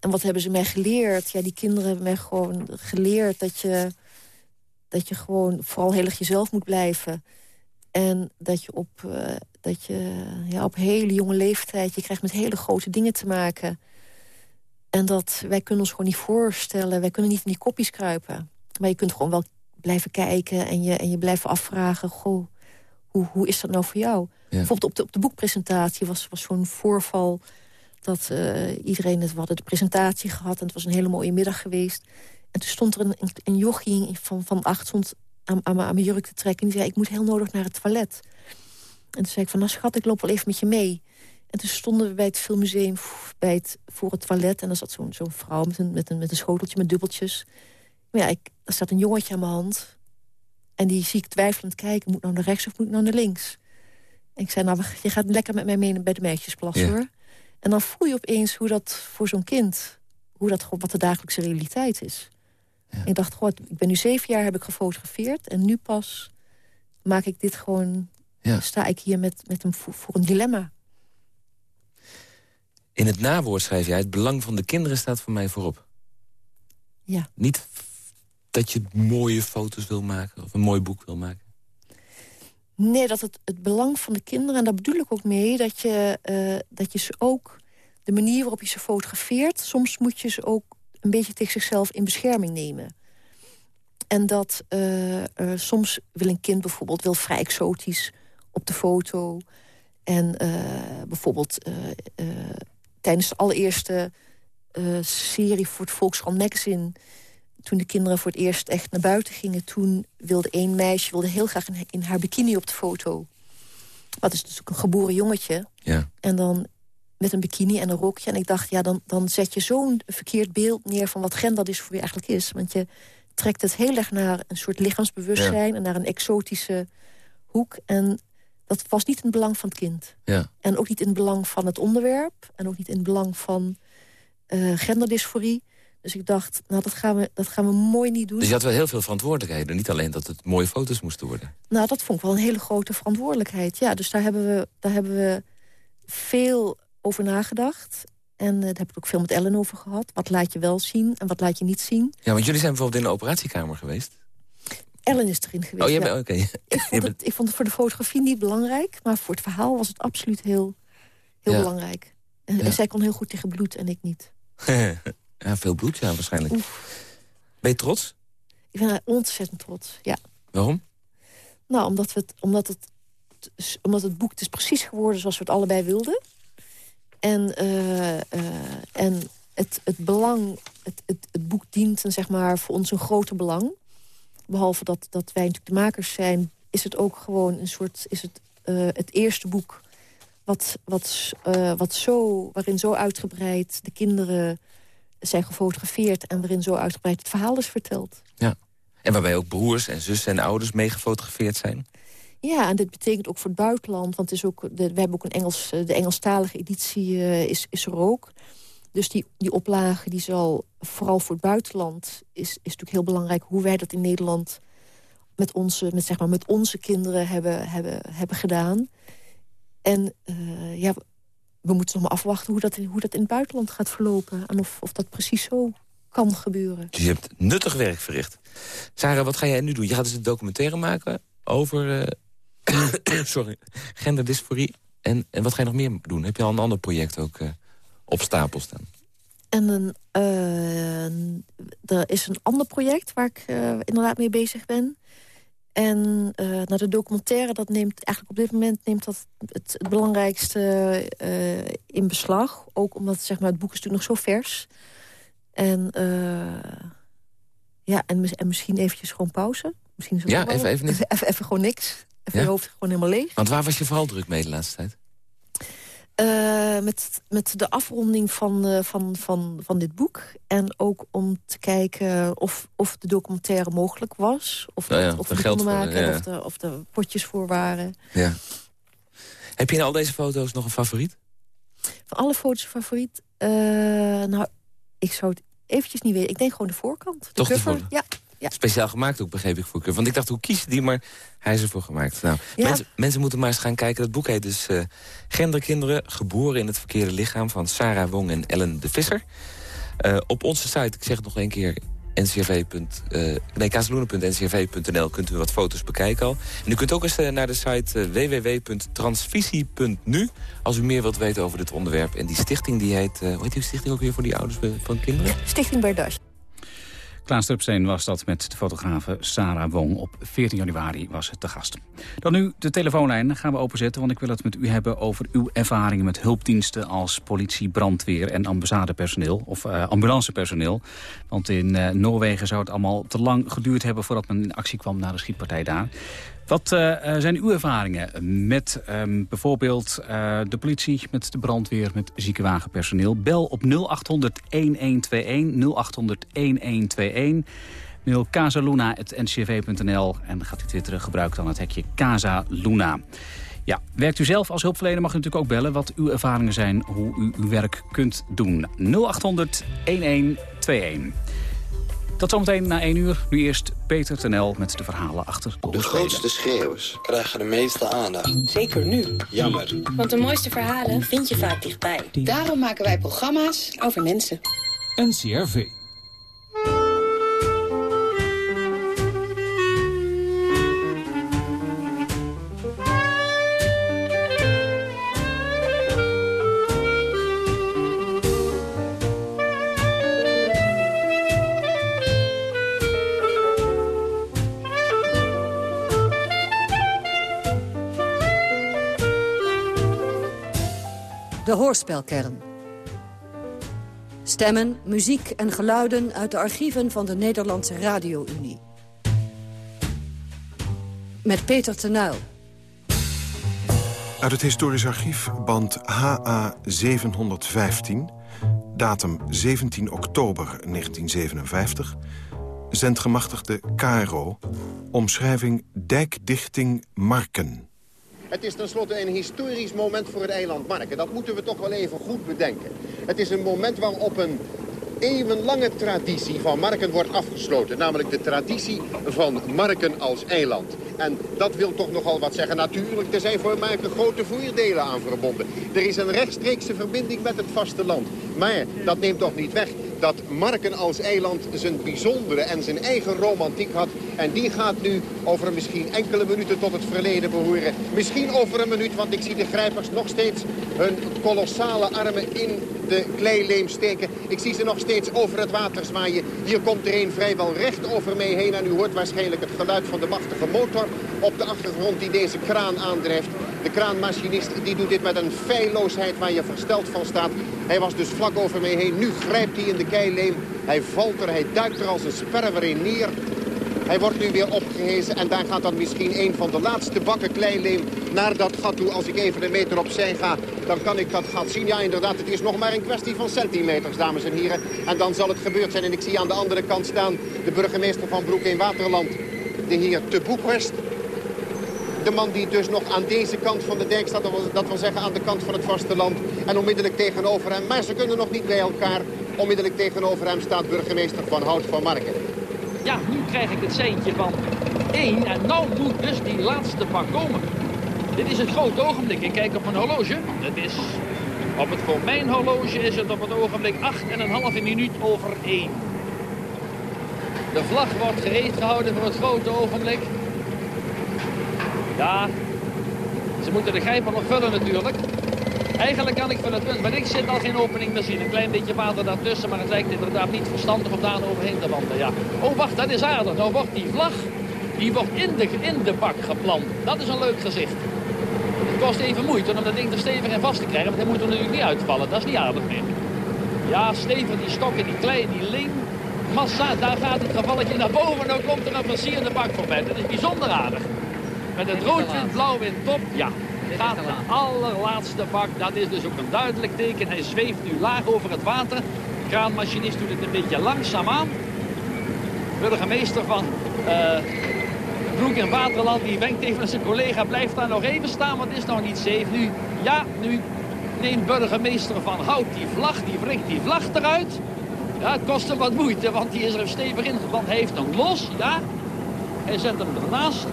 En wat hebben ze mij geleerd? Ja, die kinderen hebben mij gewoon geleerd dat je dat je gewoon vooral heel erg jezelf moet blijven. En dat je op, eh, dat je, ja, op hele jonge leeftijd... je krijgt met hele grote dingen te maken. En dat wij kunnen ons gewoon niet voorstellen... wij kunnen niet in die kopjes kruipen. Maar je kunt gewoon wel blijven kijken en je, en je blijven afvragen... Goh, hoe, hoe is dat nou voor jou? Bijvoorbeeld op de, op de boekpresentatie was, was zo'n voorval... dat eh, iedereen, het, we hadden de presentatie gehad... en het was een hele mooie middag geweest... En toen stond er een, een, een jochie van, van acht stond aan, aan, mijn- aan mijn jurk te trekken. En die zei, ik moet heel nodig naar het toilet. En toen zei ik van, nou schat, ik loop wel even met je mee. En toen stonden we bij het filmmuseum bij het, voor het toilet. En er zat zo'n zo'n vrouw met een, met, een, met een schoteltje met dubbeltjes. Maar ja, ik, er staat een jongetje aan mijn hand. En die zie ik twijfelend kijken. Moet ik nou naar rechts of moet ik nou naar links? En ik zei, nou, je gaat lekker met mij mee bij de meisjesplas, Ja. hoor. En dan voel je opeens hoe dat voor zo'n kind hoe dat, wat de dagelijkse realiteit is. Ik dacht, god, ik ben nu zeven jaar heb ik gefotografeerd... en nu pas maak ik dit gewoon... Ja. sta ik hier met, met een, voor een dilemma. In het nawoord schrijf jij... het belang van de kinderen staat voor mij voorop. Ja. Niet dat je mooie foto's wil maken of een mooi boek wil maken. Nee, dat het, het belang van de kinderen... en daar bedoel ik ook mee dat je, uh, dat je ze ook... de manier waarop je ze fotografeert... soms moet je ze ook een beetje tegen zichzelf in bescherming nemen. En dat uh, soms wil een kind bijvoorbeeld wil vrij exotisch op de foto. En bijvoorbeeld tijdens de allereerste serie voor het Volkskrant Magazine toen de kinderen voor het eerst echt naar buiten gingen... toen wilde één meisje wilde heel graag in, haar bikini op de foto. Wat is natuurlijk een geboren jongetje. Ja. En dan met een bikini en een rokje. En ik dacht, ja, dan, dan zet je zo'n verkeerd beeld neer... van wat gender is voor je eigenlijk is. Want je trekt het heel erg naar een soort lichaamsbewustzijn... en naar een exotische hoek. En dat was niet in het belang van het kind. Ja. En ook niet in het belang van het onderwerp. En ook niet in het belang van uh, genderdysforie. Dus ik dacht, nou, dat gaan, we, dat gaan we mooi niet doen. Dus je had wel heel veel verantwoordelijkheden. Niet alleen dat het mooie foto's moesten worden. Nou, dat vond ik wel een hele grote verantwoordelijkheid. Ja, dus daar hebben we, daar hebben we veel over nagedacht. En uh, daar heb ik ook veel met Ellen over gehad. Wat laat je wel zien en wat laat je niet zien. Ja, want jullie zijn bijvoorbeeld in de operatiekamer geweest. Ellen is erin geweest, Oh, jij bent, oké. Ik, vond het, ik vond het voor de fotografie niet belangrijk. Maar voor het verhaal was het absoluut heel, heel belangrijk. En, en zij kon heel goed tegen bloed en ik niet. Ja, veel bloed, ja, waarschijnlijk. Ben je trots? Ik ben ontzettend trots, ja. Waarom? Nou, omdat, we het, omdat, het, omdat het boek is precies geworden zoals we het allebei wilden. En, uh, uh, en het, het belang, het, het, het boek dient zeg maar, voor ons een groter belang. Behalve dat, dat wij natuurlijk de makers zijn, is het ook gewoon een soort... Is het, uh, het eerste boek wat, wat, wat zo, waarin zo uitgebreid de kinderen zijn gefotografeerd... en waarin zo uitgebreid het verhaal is verteld. Ja, en waarbij ook broers en zussen en ouders mee gefotografeerd zijn? Ja, en dit betekent ook voor het buitenland. Want het is ook, we hebben ook een Engels, de Engelstalige editie uh, is, is er ook. Dus die, die oplage die zal vooral voor het buitenland... Is, is natuurlijk heel belangrijk hoe wij dat in Nederland... met onze, met, zeg maar, met onze kinderen hebben, hebben, hebben gedaan. En uh, ja, we moeten nog maar afwachten hoe dat, in, hoe dat in het buitenland gaat verlopen. En of, of dat precies zo kan gebeuren. Dus je hebt nuttig werk verricht. Sarah, wat ga jij nu doen? Je gaat dus een documentaire maken over uh, sorry, genderdysforie. En, en wat ga je nog meer doen? Heb je al een ander project ook uh, op stapel staan? En een, uh, er is een ander project waar ik inderdaad mee bezig ben. En uh, nou, de documentaire, dat neemt eigenlijk op dit moment neemt dat het, het belangrijkste in beslag. Ook omdat zeg maar, het boek is natuurlijk nog zo vers. En, ja, en, en, misschien eventjes gewoon pauze. Misschien ja, even, even, even, even, even, gewoon niks. Even ja? je hoofd gewoon helemaal leeg. Want waar was je vooral druk mee de laatste tijd? Uh, met, met de afronding van, uh, van, van, van dit boek. En ook om te kijken of, of de documentaire mogelijk was. Of, oh ja, dat, of we konden maken, ja. of, de, of de potjes voor waren. Ja. Heb je in al deze foto's nog een favoriet? Van alle foto's een favoriet? Uh, nou, ik zou het eventjes niet weten. Ik denk gewoon de voorkant. De Toch cover. de? Ja. Ja. Speciaal gemaakt ook, begreep ik voor Curve. Want ik dacht, hoe kies je die? Maar hij is ervoor gemaakt. Nou, Ja. mensen, mensen moeten maar eens gaan kijken. Dat boek heet dus eh, Genderkinderen, geboren in het verkeerde lichaam... van Sarah Wong en Ellen de Visser. Eh, op onze site, ik zeg het nog één keer... ncrv. eh nee, kazeloenen.ncrv.nl kunt u wat foto's bekijken al. En u kunt ook eens naar de site www.transvisie.nu... als u meer wilt weten over dit onderwerp. En die stichting die heet... hoe heet die stichting ook weer voor die ouders van kinderen? Stichting Berdas. Klaas Drupsteen was dat met de fotografe Sarah Wong. Op 14 januari was het te gast. Dan nu de telefoonlijn gaan we openzetten... want ik wil het met u hebben over uw ervaringen met hulpdiensten... als politie, brandweer en ambassade-personeel of uh, ambulancepersoneel. Want in uh, Noorwegen zou het allemaal te lang geduurd hebben... voordat men in actie kwam na de schietpartij daar. Wat uh, zijn uw ervaringen met um, bijvoorbeeld uh, de politie, met de brandweer, met ziekenwagenpersoneel? Bel op 0800 1121, 0800 1121. Mail casaluna.ncv.nl en gaat u twitteren, gebruik dan het hekje Casaluna. Ja, werkt u zelf als hulpverlener mag u natuurlijk ook bellen... wat uw ervaringen zijn, hoe u uw werk kunt doen. 0800 1121. Tot zometeen na 1 uur. Nu eerst Peter Tenel met de verhalen achter de, de grootste schreeuwers krijgen de meeste aandacht. Zeker nu. Jammer. Want de mooiste verhalen vind je vaak dichtbij. Daarom maken wij programma's over mensen. NCRV. Hoorspelkern. Stemmen, muziek en geluiden uit de archieven van de Nederlandse Radio-Unie. Met Peter Tenuil. Uit het historisch archief band HA 715, datum 17 oktober 1957... zendgemachtigde KRO, omschrijving dijkdichting Marken... Het is tenslotte een historisch moment voor het eiland Marken. Dat moeten we toch wel even goed bedenken. Het is een moment waarop een eeuwenlange traditie van Marken wordt afgesloten. Namelijk de traditie van Marken als eiland. En dat wil toch nogal wat zeggen. Natuurlijk, er zijn voor Marken grote voordelen aan verbonden. Er is een rechtstreekse verbinding met het vasteland. Maar dat neemt toch niet weg dat Marken als eiland zijn bijzondere en zijn eigen romantiek had. En die gaat nu over misschien enkele minuten tot het verleden behoren. Misschien over een minuut, want ik zie de grijpers nog steeds hun kolossale armen in de kleileem steken. Ik zie ze nog steeds over het water zwaaien. Hier komt er een vrijwel recht over mij heen. En u hoort waarschijnlijk het geluid van de machtige motor op de achtergrond die deze kraan aandrijft. De kraanmachinist die doet dit met een feilloosheid waar je versteld van staat. Hij was dus vlak over mij heen. Nu grijpt hij in de keileem. Hij valt er, hij duikt er als een sperwer in neer. Hij wordt nu weer opgehezen en daar gaat dan misschien een van de laatste bakken kleileem naar dat gat toe. Als ik even een meter opzij ga, dan kan ik dat gat zien. Ja, inderdaad, het is nog maar een kwestie van centimeters, dames en heren. En dan zal het gebeurd zijn. En ik zie aan de andere kant staan de burgemeester van Broek in Waterland, de heer Te Boekhorst. De man die dus nog aan deze kant van de dijk staat, dat wil zeggen aan de kant van het vasteland. En onmiddellijk tegenover hem, maar ze kunnen nog niet bij elkaar. Onmiddellijk tegenover hem staat burgemeester Van Hout van Marken. Ja, nu krijg ik het seintje van 1 en nou moet dus die laatste bak komen. Dit is het grote ogenblik. Ik kijk op mijn horloge. Het is, op het voor mijn horloge is het op het ogenblik 8 en een halve minuut over 1. De vlag wordt gereed gehouden voor het grote ogenblik. Ja, ze moeten de grijper nog vullen natuurlijk. Eigenlijk kan ik van het punt, maar ik zit al geen opening meer zien. Een klein beetje water daartussen, maar het lijkt inderdaad niet verstandig om daar overheen te wandelen. Ja. Oh, wacht, dat is aardig. Nou wordt die vlag, die wordt in de, in de bak geplant. Dat is een leuk gezicht. Het kost even moeite om dat ding er stevig en vast te krijgen, want hij moet er natuurlijk niet uitvallen. Dat is niet aardig meer. Ja, stevig, die stokken, die klei, die ling. Massa, daar gaat het gevalletje naar boven. Nou komt er een versierde bak voorbij. Dat is bijzonder aardig. Met het rood-wit-blauw in top, ja, gaat de allerlaatste bak. Dat is dus ook een duidelijk teken. Hij zweeft nu laag over het water. De kraanmachinist doet het een beetje langzaam aan. Burgemeester van uh, Broek en Waterland die wenkt even zijn collega. Blijf daar nog even staan, want het is nog niet safe. Nu, ja, nu neemt burgemeester van Hout die vlag, die wringt die vlag eruit. Ja, het kost hem wat moeite, want die is er stevig in. Want hij heeft hem los, ja. Hij zet hem ernaast.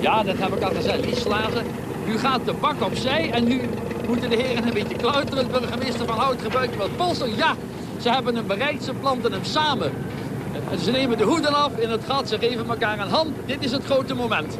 Ja, dat heb ik al gezegd. Die slagen. Nu gaat de bak opzij en nu moeten de heren een beetje kluiteren. De burgemeester van Hout gebruikt wat polsen. Ja, ze hebben hem bereikt. Ze planten hem samen. En ze nemen de hoeden af in het gat. Ze geven elkaar een hand. Dit is het grote moment.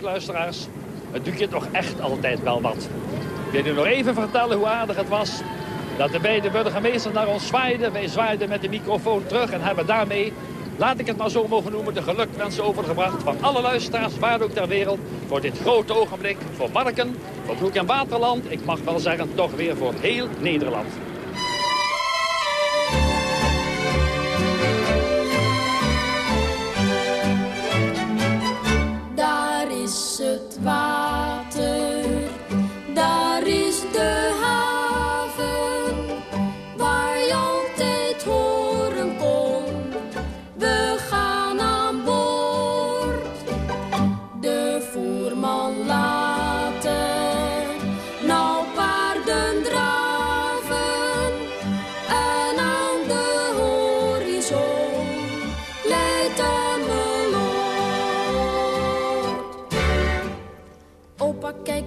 Luisteraars. Het doet je toch echt altijd wel wat. Ik wil u nog even vertellen hoe aardig het was... dat de beide burgemeesters naar ons zwaaiden. Wij zwaaiden met de microfoon terug en hebben daarmee laat ik het maar zo mogen noemen, de gelukwensen overgebracht van alle luisteraars, waar ook ter wereld, voor dit grote ogenblik, voor Marken, voor Broek en Waterland, ik mag wel zeggen, toch weer voor heel Nederland.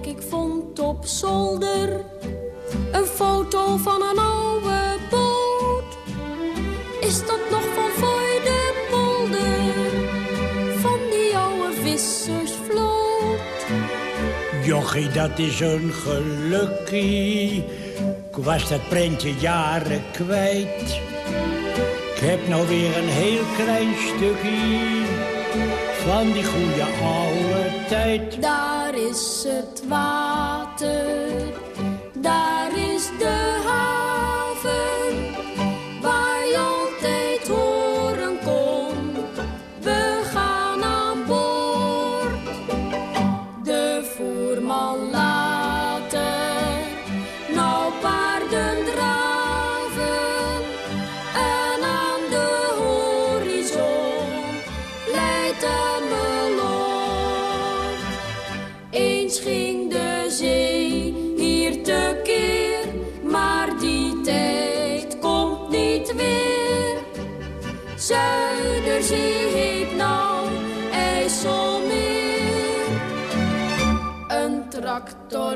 Ik vond op zolder een foto van een oude boot. Is dat nog van voor de polder? Van die oude vissersvloot? Jochie, dat is een gelukkie. Ik was dat prentje jaren kwijt. Ik heb nou weer een heel klein stukje van die goede oude tijd. Daar is het water, daar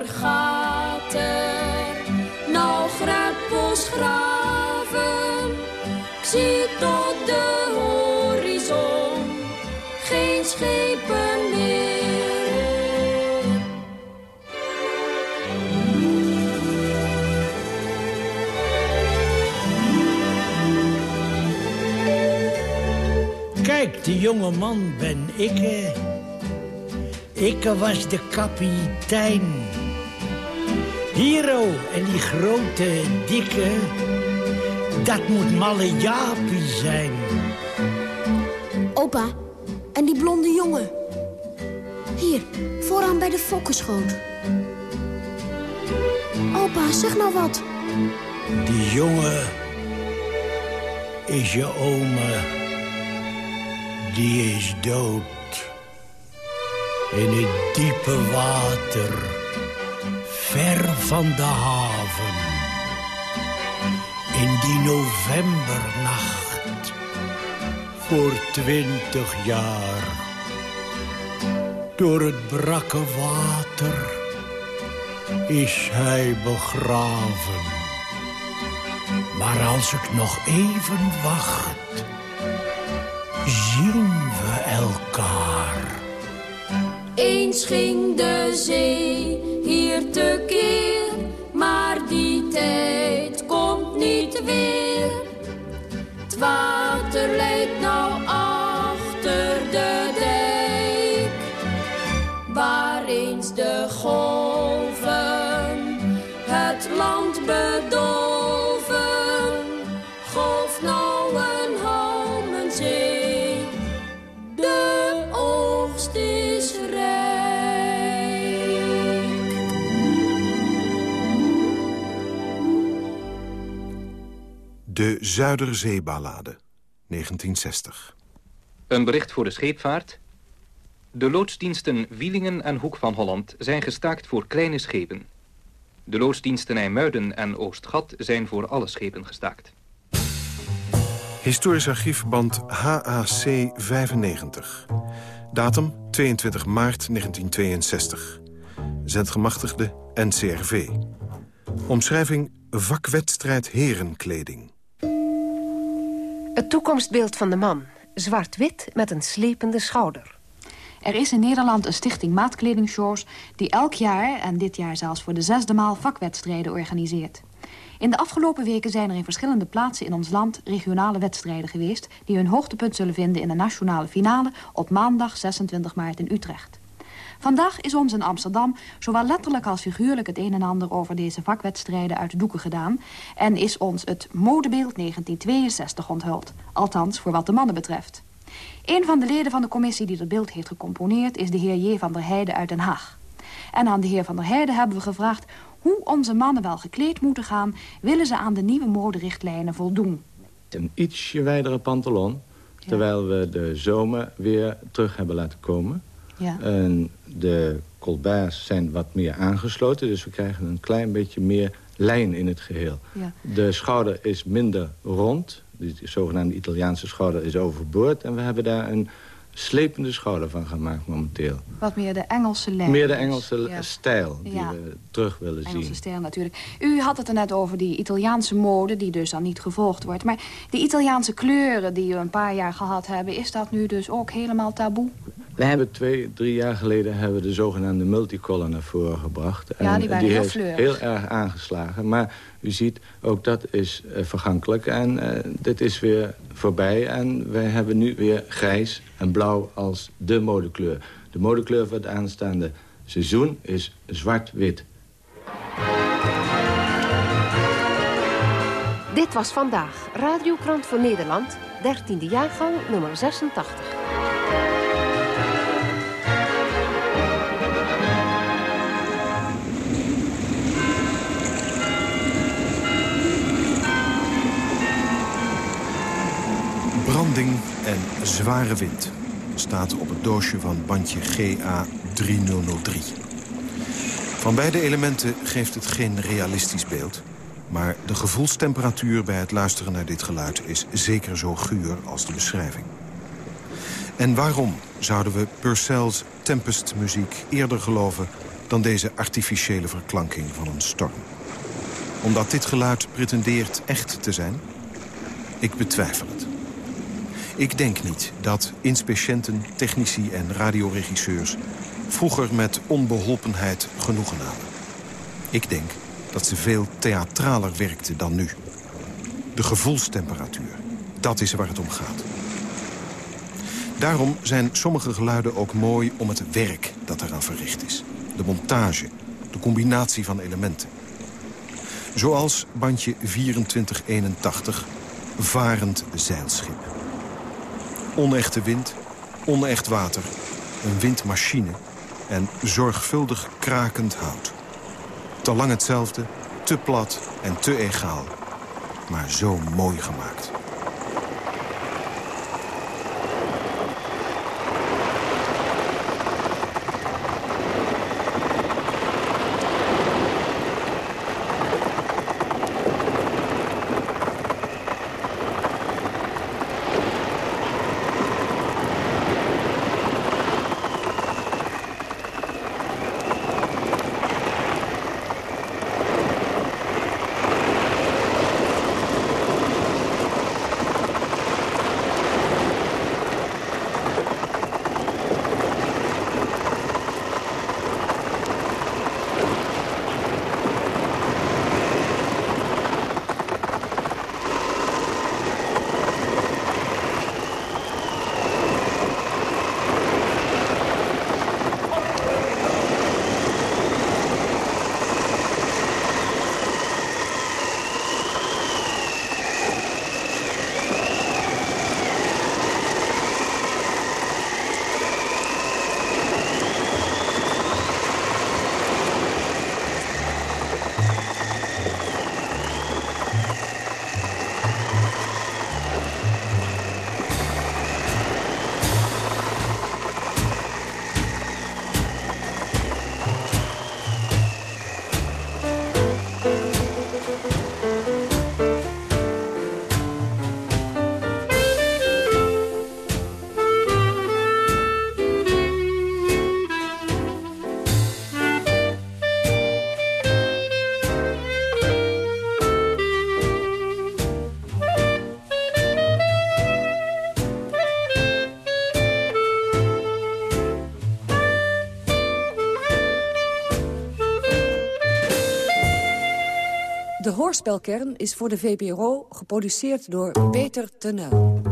gaat er, nou graven. Ik zie tot de horizon geen schepen meer. Kijk, die jonge man ben ik. Ik was de kapitein. Hero en die grote, dikke, dat moet malle Jaapie zijn. Opa, en die blonde jongen. Hier, vooraan bij de fokkenschoot. Opa, zeg nou wat. Die jongen is je oma. Die is dood. In het diepe water. Ver van de haven. In die novembernacht. Voor twintig jaar. Door het brakke water is hij begraven. Maar als ik nog even wacht, zien we elkaar. Eens ging de zee hier tekeer, maar De Zuiderzeeballade, 1960. Een bericht voor de scheepvaart. De loodsdiensten Wielingen en Hoek van Holland zijn gestaakt voor kleine schepen. De loodsdiensten IJmuiden en Oostgat zijn voor alle schepen gestaakt. Historisch archief band HAC 95. Datum 22 maart 1962. Zendgemachtigde NCRV. Omschrijving vakwedstrijd herenkleding. Het toekomstbeeld van de man. Zwart-wit met een slepende schouder. Er is in Nederland een stichting Maatkledingshorts... die elk jaar, en dit jaar zelfs voor de zesde maal, vakwedstrijden organiseert. In de afgelopen weken zijn er in verschillende plaatsen in ons land regionale wedstrijden geweest... die hun hoogtepunt zullen vinden in de nationale finale op maandag 26 maart in Utrecht. Vandaag is ons in Amsterdam zowel letterlijk als figuurlijk het een en ander over deze vakwedstrijden uit de doeken gedaan... en is ons het modebeeld 1962 onthuld, althans voor wat de mannen betreft. Een van de leden van de commissie die dat beeld heeft gecomponeerd... is de heer J. van der Heijden uit Den Haag. En aan de heer van der Heijden hebben we gevraagd... hoe onze mannen wel gekleed moeten gaan... willen ze aan de nieuwe moderichtlijnen voldoen. Een ietsje wijdere pantalon... terwijl we de zomer weer terug hebben laten komen. Ja. En de colberts zijn wat meer aangesloten... dus we krijgen een klein beetje meer lijn in het geheel. Ja. De schouder is minder rond, die zogenaamde Italiaanse schouder is overboord. En we hebben daar een slepende schouder van gemaakt momenteel. Wat meer de Engelse lijn. Meer de Engelse stijl die we terug willen Engelse zien. Engelse stijl natuurlijk. U had het er net over die Italiaanse mode die dus dan niet gevolgd wordt. Maar die Italiaanse kleuren die we een paar jaar gehad hebben... is dat nu dus ook helemaal taboe? We hebben twee, drie jaar geleden hebben we de zogenaamde multicolor naar voren gebracht. Ja, die waren die heel heeft heel erg aangeslagen. Maar u ziet, ook dat is uh, vergankelijk. En uh, dit is weer voorbij. En wij hebben nu weer grijs en blauw als de modekleur. De modekleur voor het aanstaande seizoen is zwart-wit. Dit was vandaag Radiokrant voor Nederland, 13e jaargang, nummer 86. En zware wind staat op het doosje van bandje GA3003. Van beide elementen geeft het geen realistisch beeld... maar de gevoelstemperatuur bij het luisteren naar dit geluid... is zeker zo guur als de beschrijving. En waarom zouden we Purcell's Tempest-muziek eerder geloven... dan deze artificiële verklanking van een storm? Omdat dit geluid pretendeert echt te zijn? Ik betwijfel het. Ik denk niet dat inspeciënten, technici en radioregisseurs... vroeger met onbeholpenheid genoegen namen. Ik denk dat ze veel theatraler werkten dan nu. De gevoelstemperatuur, dat is waar het om gaat. Daarom zijn sommige geluiden ook mooi om het werk dat eraan verricht is. De montage, de combinatie van elementen. Zoals bandje 2481, Varend Zeilschip. Onechte wind, onecht water, een windmachine en zorgvuldig krakend hout. Te lang hetzelfde, te plat en te egaal, maar zo mooi gemaakt. Hoorspelkern is voor de VPRO geproduceerd door Peter Tenuil.